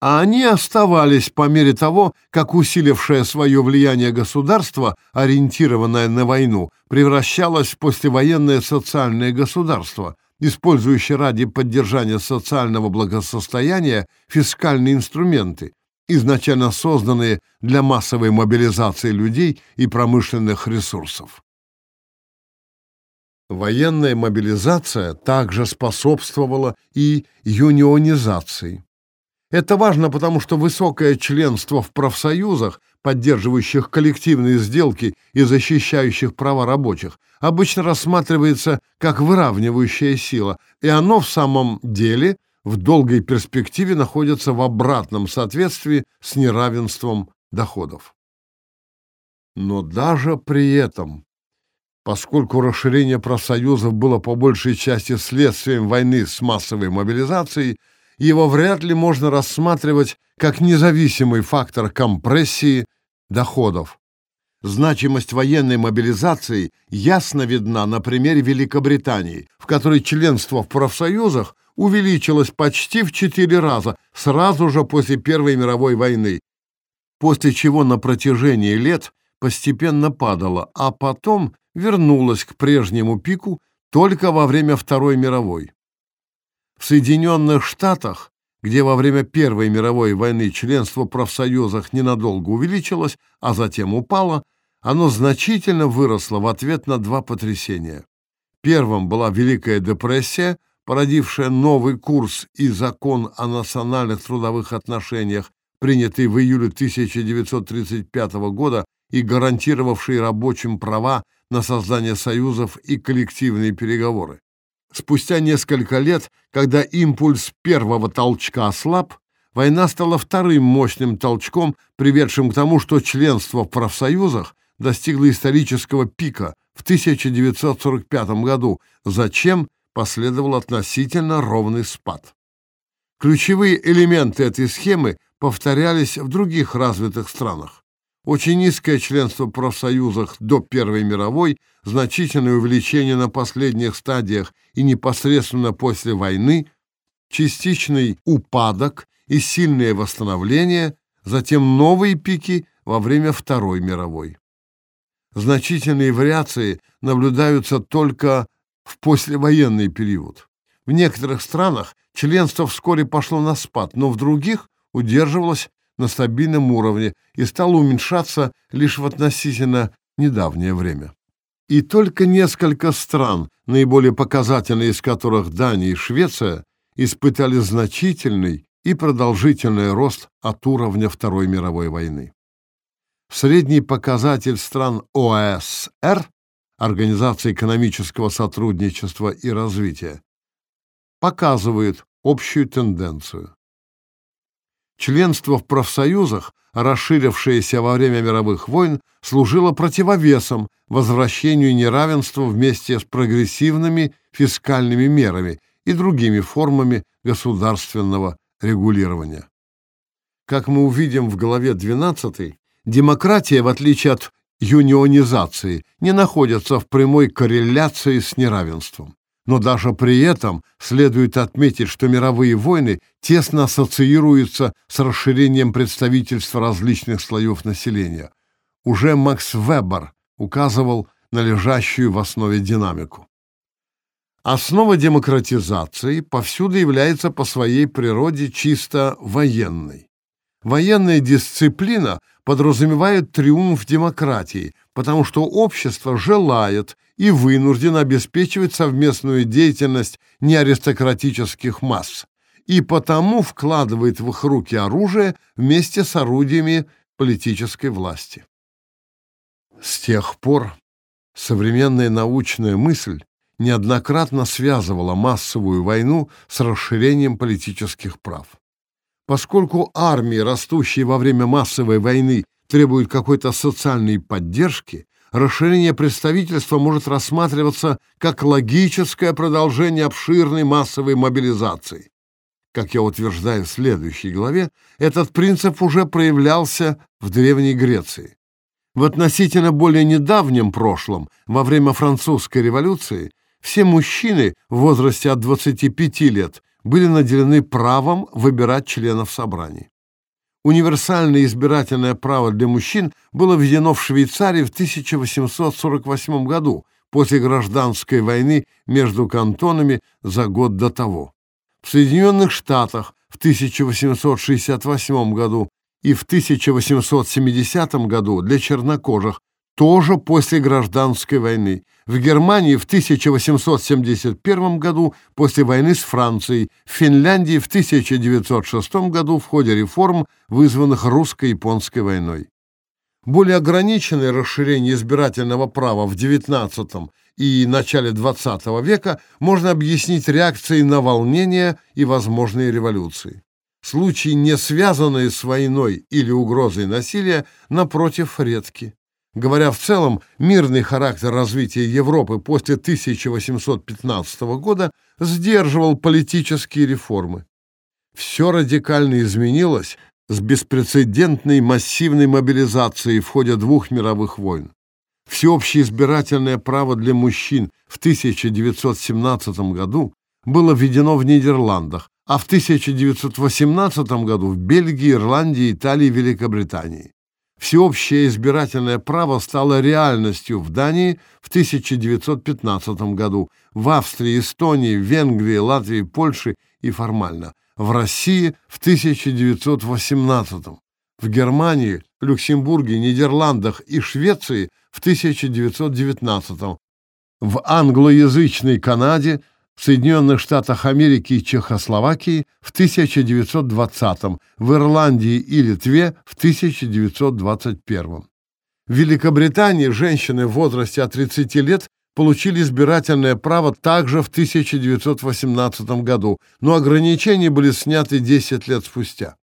А они оставались по мере того, как усилившее свое влияние государство, ориентированное на войну, превращалось в послевоенное социальное государство, использующий ради поддержания социального благосостояния фискальные инструменты, изначально созданные для массовой мобилизации людей и промышленных ресурсов. Военная мобилизация также способствовала и юнионизации. Это важно, потому что высокое членство в профсоюзах, поддерживающих коллективные сделки и защищающих права рабочих, обычно рассматривается как выравнивающая сила, и оно в самом деле в долгой перспективе находится в обратном соответствии с неравенством доходов. Но даже при этом, поскольку расширение профсоюзов было по большей части следствием войны с массовой мобилизацией, его вряд ли можно рассматривать как независимый фактор компрессии доходов. Значимость военной мобилизации ясно видна на примере Великобритании, в которой членство в профсоюзах увеличилось почти в четыре раза сразу же после Первой мировой войны, после чего на протяжении лет постепенно падало, а потом вернулось к прежнему пику только во время Второй мировой. В Соединенных Штатах, где во время Первой мировой войны членство в профсоюзах ненадолго увеличилось, а затем упало, оно значительно выросло в ответ на два потрясения. Первым была Великая депрессия, породившая новый курс и закон о национальных трудовых отношениях, принятый в июле 1935 года и гарантировавший рабочим права на создание союзов и коллективные переговоры. Спустя несколько лет, когда импульс первого толчка ослаб, война стала вторым мощным толчком, приведшим к тому, что членство в профсоюзах достигло исторического пика в 1945 году, зачем последовал относительно ровный спад. Ключевые элементы этой схемы повторялись в других развитых странах. Очень низкое членство в профсоюзах до Первой мировой, значительное увеличение на последних стадиях и непосредственно после войны, частичный упадок и сильное восстановление, затем новые пики во время Второй мировой. Значительные вариации наблюдаются только в послевоенный период. В некоторых странах членство вскоре пошло на спад, но в других удерживалось на стабильном уровне и стало уменьшаться лишь в относительно недавнее время. И только несколько стран, наиболее показательные из которых Дания и Швеция, испытали значительный и продолжительный рост от уровня Второй мировой войны. Средний показатель стран ОАСР, Организации экономического сотрудничества и развития, показывает общую тенденцию. Членство в профсоюзах, расширившееся во время мировых войн, служило противовесом возвращению неравенства вместе с прогрессивными фискальными мерами и другими формами государственного регулирования. Как мы увидим в главе 12, демократия, в отличие от юнионизации, не находится в прямой корреляции с неравенством. Но даже при этом следует отметить, что мировые войны тесно ассоциируются с расширением представительства различных слоев населения. Уже Макс Вебер указывал на лежащую в основе динамику. Основа демократизации повсюду является по своей природе чисто военной. Военная дисциплина подразумевает триумф демократии, потому что общество желает и вынуждено обеспечивать совместную деятельность неаристократических масс и потому вкладывает в их руки оружие вместе с орудиями политической власти. С тех пор современная научная мысль неоднократно связывала массовую войну с расширением политических прав. Поскольку армии, растущие во время массовой войны, требуют какой-то социальной поддержки, расширение представительства может рассматриваться как логическое продолжение обширной массовой мобилизации. Как я утверждаю в следующей главе, этот принцип уже проявлялся в Древней Греции. В относительно более недавнем прошлом, во время французской революции, все мужчины в возрасте от 25 лет были наделены правом выбирать членов собраний. Универсальное избирательное право для мужчин было введено в Швейцарии в 1848 году, после гражданской войны между кантонами за год до того. В Соединенных Штатах в 1868 году и в 1870 году для чернокожих тоже после гражданской войны. В Германии в 1871 году после войны с Францией, в Финляндии в 1906 году в ходе реформ, вызванных русско-японской войной. Более ограниченное расширение избирательного права в XIX и начале XX века можно объяснить реакцией на волнения и возможные революции. Случаи, не связанные с войной или угрозой насилия, напротив, редки. Говоря в целом, мирный характер развития Европы после 1815 года сдерживал политические реформы. Все радикально изменилось с беспрецедентной массивной мобилизацией в ходе двух мировых войн. Всеобщее избирательное право для мужчин в 1917 году было введено в Нидерландах, а в 1918 году в Бельгии, Ирландии, Италии Великобритании. Всеобщее избирательное право стало реальностью в Дании в 1915 году, в Австрии, Эстонии, Венгрии, Латвии, Польше и формально, в России в 1918, в Германии, Люксембурге, Нидерландах и Швеции в 1919, в англоязычной Канаде в Соединенных Штатах Америки и Чехословакии в 1920, в Ирландии и Литве в 1921. В Великобритании женщины в возрасте от 30 лет получили избирательное право также в 1918 году, но ограничения были сняты 10 лет спустя.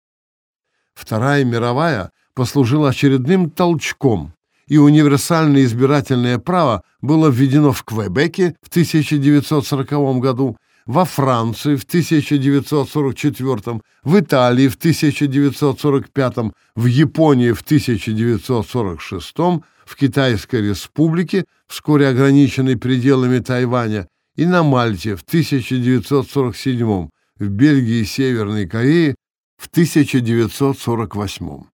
Вторая мировая послужила очередным толчком и универсальное избирательное право было введено в Квебеке в 1940 году, во Франции в 1944, в Италии в 1945, в Японии в 1946, в Китайской республике, вскоре ограниченной пределами Тайваня, и на Мальте в 1947, в Бельгии и Северной Корее в 1948.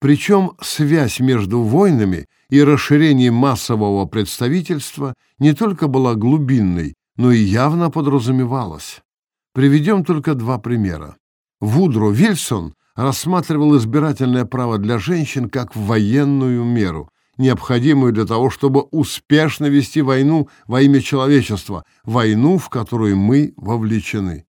Причем связь между войнами и расширением массового представительства не только была глубинной, но и явно подразумевалась. Приведем только два примера. Вудро Вильсон рассматривал избирательное право для женщин как военную меру, необходимую для того, чтобы успешно вести войну во имя человечества, войну, в которую мы вовлечены.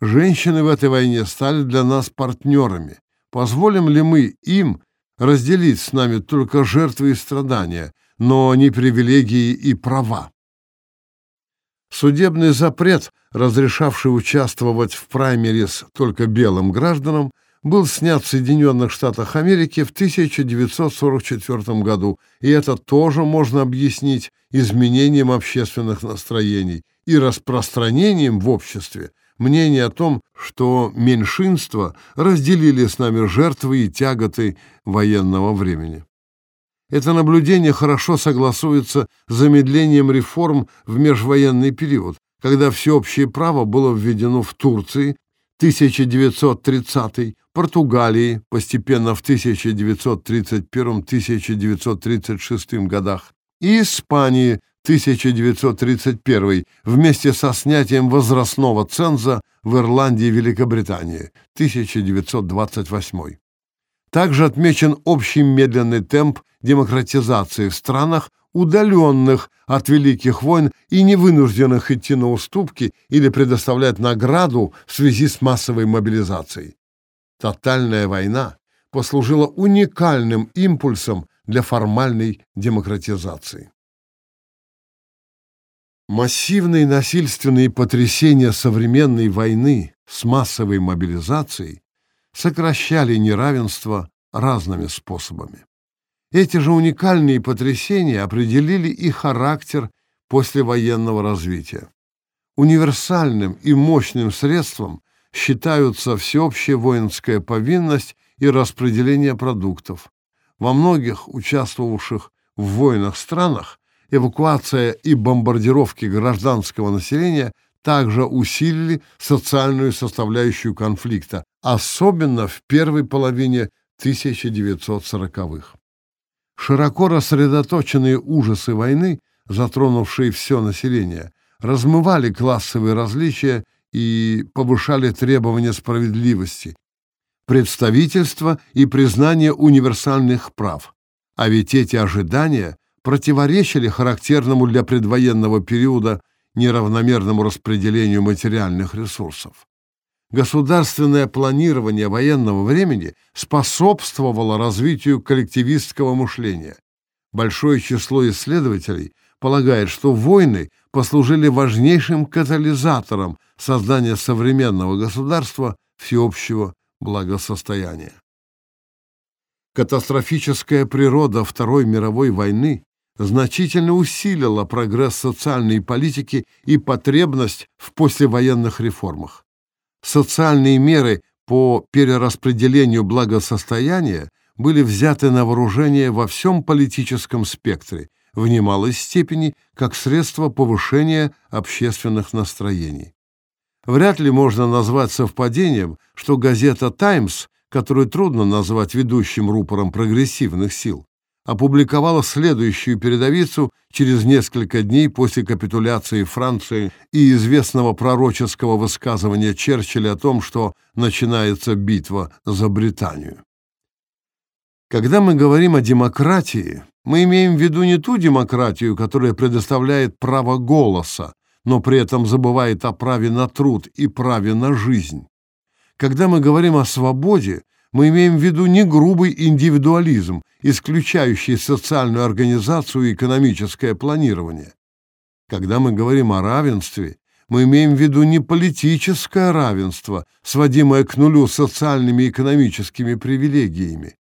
Женщины в этой войне стали для нас партнерами. Позволим ли мы им разделить с нами только жертвы и страдания, но не привилегии и права? Судебный запрет, разрешавший участвовать в праймерис только белым гражданам, был снят в Соединенных Штатах Америки в 1944 году, и это тоже можно объяснить изменением общественных настроений и распространением в обществе мнения о том, что меньшинства разделили с нами жертвы и тяготы военного времени. Это наблюдение хорошо согласуется с замедлением реформ в межвоенный период, когда всеобщее право было введено в Турции 1930 Португалии постепенно в 1931-1936 годах и Испании 1931 вместе со снятием возрастного ценза в Ирландии и Великобритании 1928. Также отмечен общий медленный темп демократизации в странах, удаленных от великих войн и не вынужденных идти на уступки или предоставлять награду в связи с массовой мобилизацией. Тотальная война послужила уникальным импульсом для формальной демократизации. Массивные насильственные потрясения современной войны с массовой мобилизацией сокращали неравенство разными способами. Эти же уникальные потрясения определили и характер послевоенного развития. Универсальным и мощным средством считаются всеобщая воинская повинность и распределение продуктов. Во многих участвовавших в войнах странах эвакуация и бомбардировки гражданского населения также усилили социальную составляющую конфликта, особенно в первой половине 1940-х. Широко рассредоточенные ужасы войны, затронувшие все население, размывали классовые различия и повышали требования справедливости, представительства и признания универсальных прав. А ведь эти ожидания противоречили характерному для предвоенного периода неравномерному распределению материальных ресурсов. Государственное планирование военного времени способствовало развитию коллективистского мышления. Большое число исследователей полагает, что войны послужили важнейшим катализатором создания современного государства всеобщего благосостояния. Катастрофическая природа Второй мировой войны значительно усилила прогресс социальной политики и потребность в послевоенных реформах социальные меры по перераспределению благосостояния были взяты на вооружение во всем политическом спектре, в немалой степени как средство повышения общественных настроений. Вряд ли можно назвать совпадением, что газета «Таймс», которую трудно назвать ведущим рупором прогрессивных сил, опубликовала следующую передовицу через несколько дней после капитуляции Франции и известного пророческого высказывания Черчилля о том, что начинается битва за Британию. Когда мы говорим о демократии, мы имеем в виду не ту демократию, которая предоставляет право голоса, но при этом забывает о праве на труд и праве на жизнь. Когда мы говорим о свободе, мы имеем в виду не грубый индивидуализм, исключающий социальную организацию и экономическое планирование. Когда мы говорим о равенстве, мы имеем в виду не политическое равенство, сводимое к нулю социальными и экономическими привилегиями.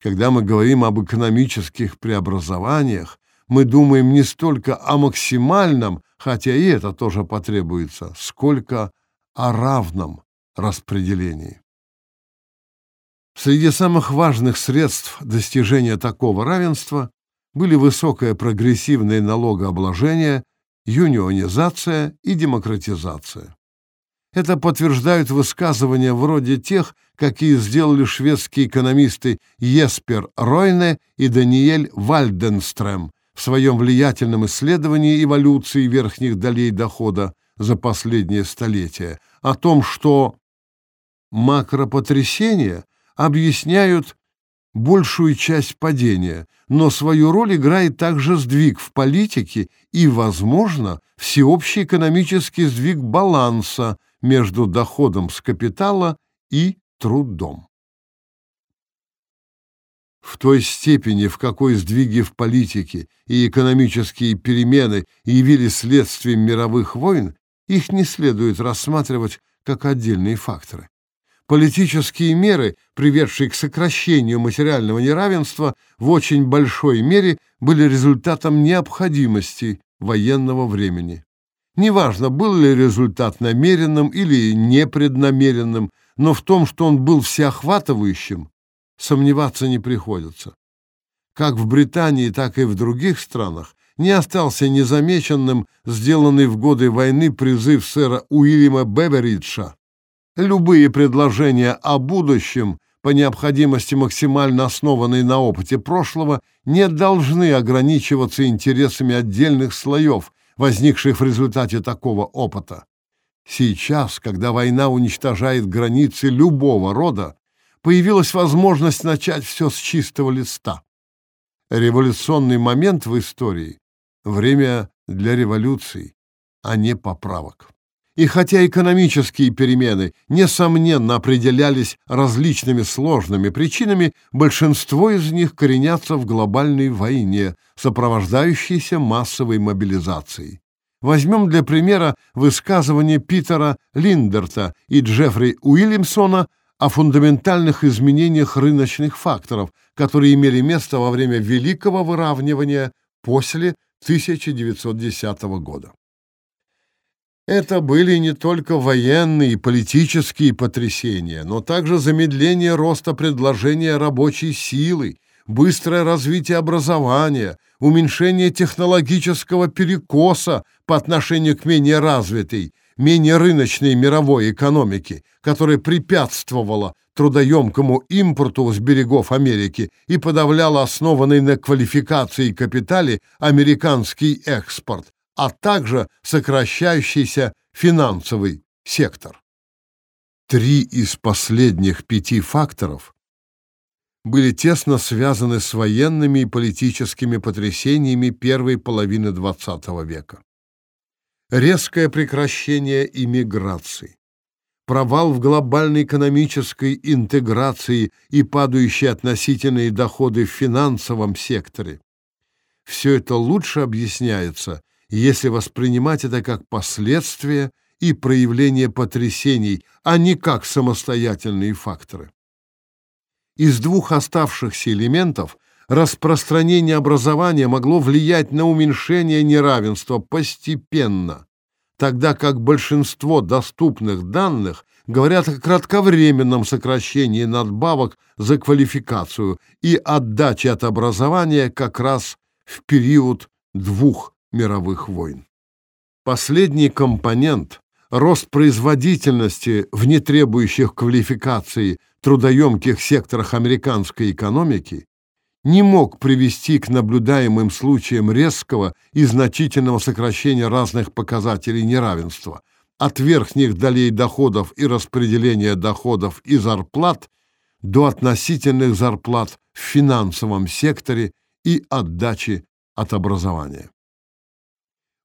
Когда мы говорим об экономических преобразованиях, мы думаем не столько о максимальном, хотя и это тоже потребуется, сколько о равном распределении. Среди самых важных средств достижения такого равенства были высокое прогрессивное налогообложение, юнионизация и демократизация. Это подтверждают высказывания вроде тех, какие сделали шведские экономисты Еспер Ройне и Даниэль Вальденстрем в своем влиятельном исследовании эволюции верхних долей дохода за последнее столетие о том, что макропотрясения объясняют большую часть падения, но свою роль играет также сдвиг в политике и, возможно, всеобщий экономический сдвиг баланса между доходом с капитала и трудом. В той степени, в какой сдвиги в политике и экономические перемены явились следствием мировых войн, их не следует рассматривать как отдельные факторы. Политические меры, приведшие к сокращению материального неравенства, в очень большой мере были результатом необходимости военного времени. Неважно, был ли результат намеренным или непреднамеренным, но в том, что он был всеохватывающим, сомневаться не приходится. Как в Британии, так и в других странах не остался незамеченным сделанный в годы войны призыв сэра Уильяма Бевериджа Любые предложения о будущем, по необходимости максимально основанные на опыте прошлого, не должны ограничиваться интересами отдельных слоев, возникших в результате такого опыта. Сейчас, когда война уничтожает границы любого рода, появилась возможность начать все с чистого листа. Революционный момент в истории — время для революций, а не поправок. И хотя экономические перемены, несомненно, определялись различными сложными причинами, большинство из них коренятся в глобальной войне, сопровождающейся массовой мобилизацией. Возьмем для примера высказывание Питера Линдерта и Джеффри Уильямсона о фундаментальных изменениях рыночных факторов, которые имели место во время Великого выравнивания после 1910 года. Это были не только военные и политические потрясения, но также замедление роста предложения рабочей силы, быстрое развитие образования, уменьшение технологического перекоса по отношению к менее развитой, менее рыночной мировой экономике, которая препятствовала трудоемкому импорту с берегов Америки и подавляла основанный на квалификации капитале американский экспорт, а также сокращающийся финансовый сектор. Три из последних пяти факторов были тесно связаны с военными и политическими потрясениями первой половины XX века. Резкое прекращение иммиграции, провал в глобальной экономической интеграции и падающие относительные доходы в финансовом секторе. Все это лучше объясняется если воспринимать это как последствия и проявление потрясений, а не как самостоятельные факторы. Из двух оставшихся элементов распространение образования могло влиять на уменьшение неравенства постепенно, тогда как большинство доступных данных говорят о кратковременном сокращении надбавок за квалификацию и отдаче от образования как раз в период двух мировых войн. Последний компонент – рост производительности в нетребующих квалификации трудоемких секторах американской экономики не мог привести к наблюдаемым случаям резкого и значительного сокращения разных показателей неравенства, от верхних долей доходов и распределения доходов и зарплат до относительных зарплат в финансовом секторе и отдачи от образования.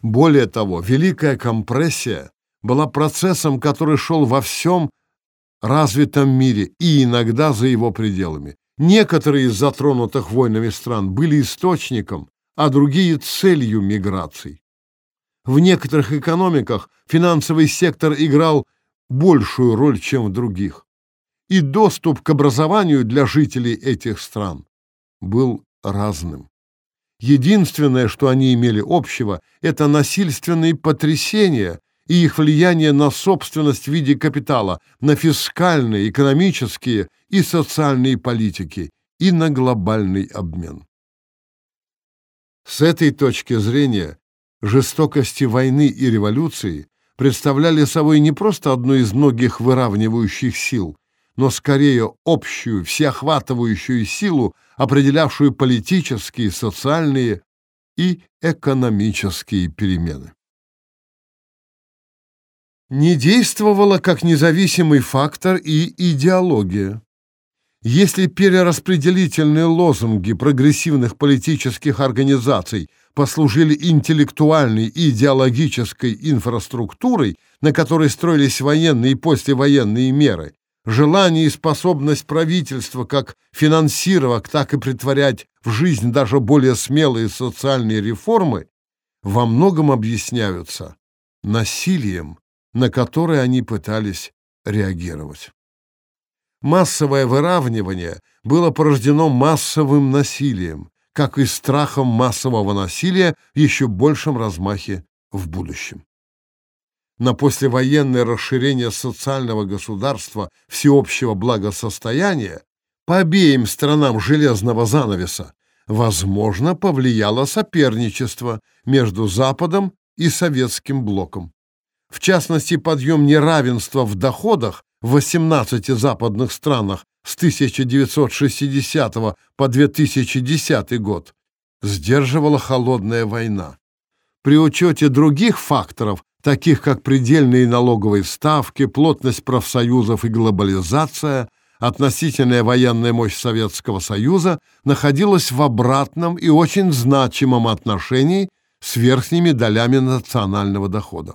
Более того, Великая компрессия была процессом, который шел во всем развитом мире и иногда за его пределами. Некоторые из затронутых войнами стран были источником, а другие — целью миграций. В некоторых экономиках финансовый сектор играл большую роль, чем в других. И доступ к образованию для жителей этих стран был разным. Единственное, что они имели общего, это насильственные потрясения и их влияние на собственность в виде капитала, на фискальные, экономические и социальные политики и на глобальный обмен. С этой точки зрения жестокости войны и революции представляли собой не просто одну из многих выравнивающих сил, но скорее общую, всеохватывающую силу, определявшую политические, социальные и экономические перемены. Не действовала как независимый фактор и идеология. Если перераспределительные лозунги прогрессивных политических организаций послужили интеллектуальной и идеологической инфраструктурой, на которой строились военные и послевоенные меры, желание и способность правительства как финансировать, так и притворять в жизнь даже более смелые социальные реформы во многом объясняются насилием, на которое они пытались реагировать. Массовое выравнивание было порождено массовым насилием, как и страхом массового насилия в еще большем размахе в будущем. На послевоенное расширение социального государства всеобщего благосостояния по обеим сторонам железного занавеса, возможно, повлияло соперничество между Западом и Советским блоком. В частности, подъем неравенства в доходах в 18 западных странах с 1960 по 2010 год сдерживала холодная война. При учете других факторов, таких как предельные налоговые ставки, плотность профсоюзов и глобализация, относительная военная мощь Советского Союза находилась в обратном и очень значимом отношении с верхними долями национального дохода.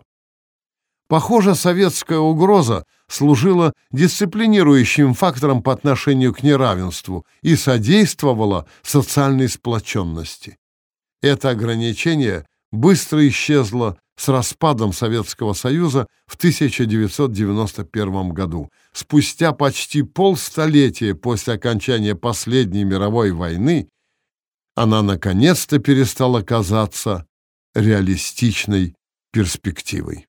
Похоже, советская угроза служила дисциплинирующим фактором по отношению к неравенству и содействовала социальной сплоченности. Это ограничение быстро исчезло с распадом Советского Союза в 1991 году. Спустя почти полстолетия после окончания последней мировой войны она наконец-то перестала казаться реалистичной перспективой.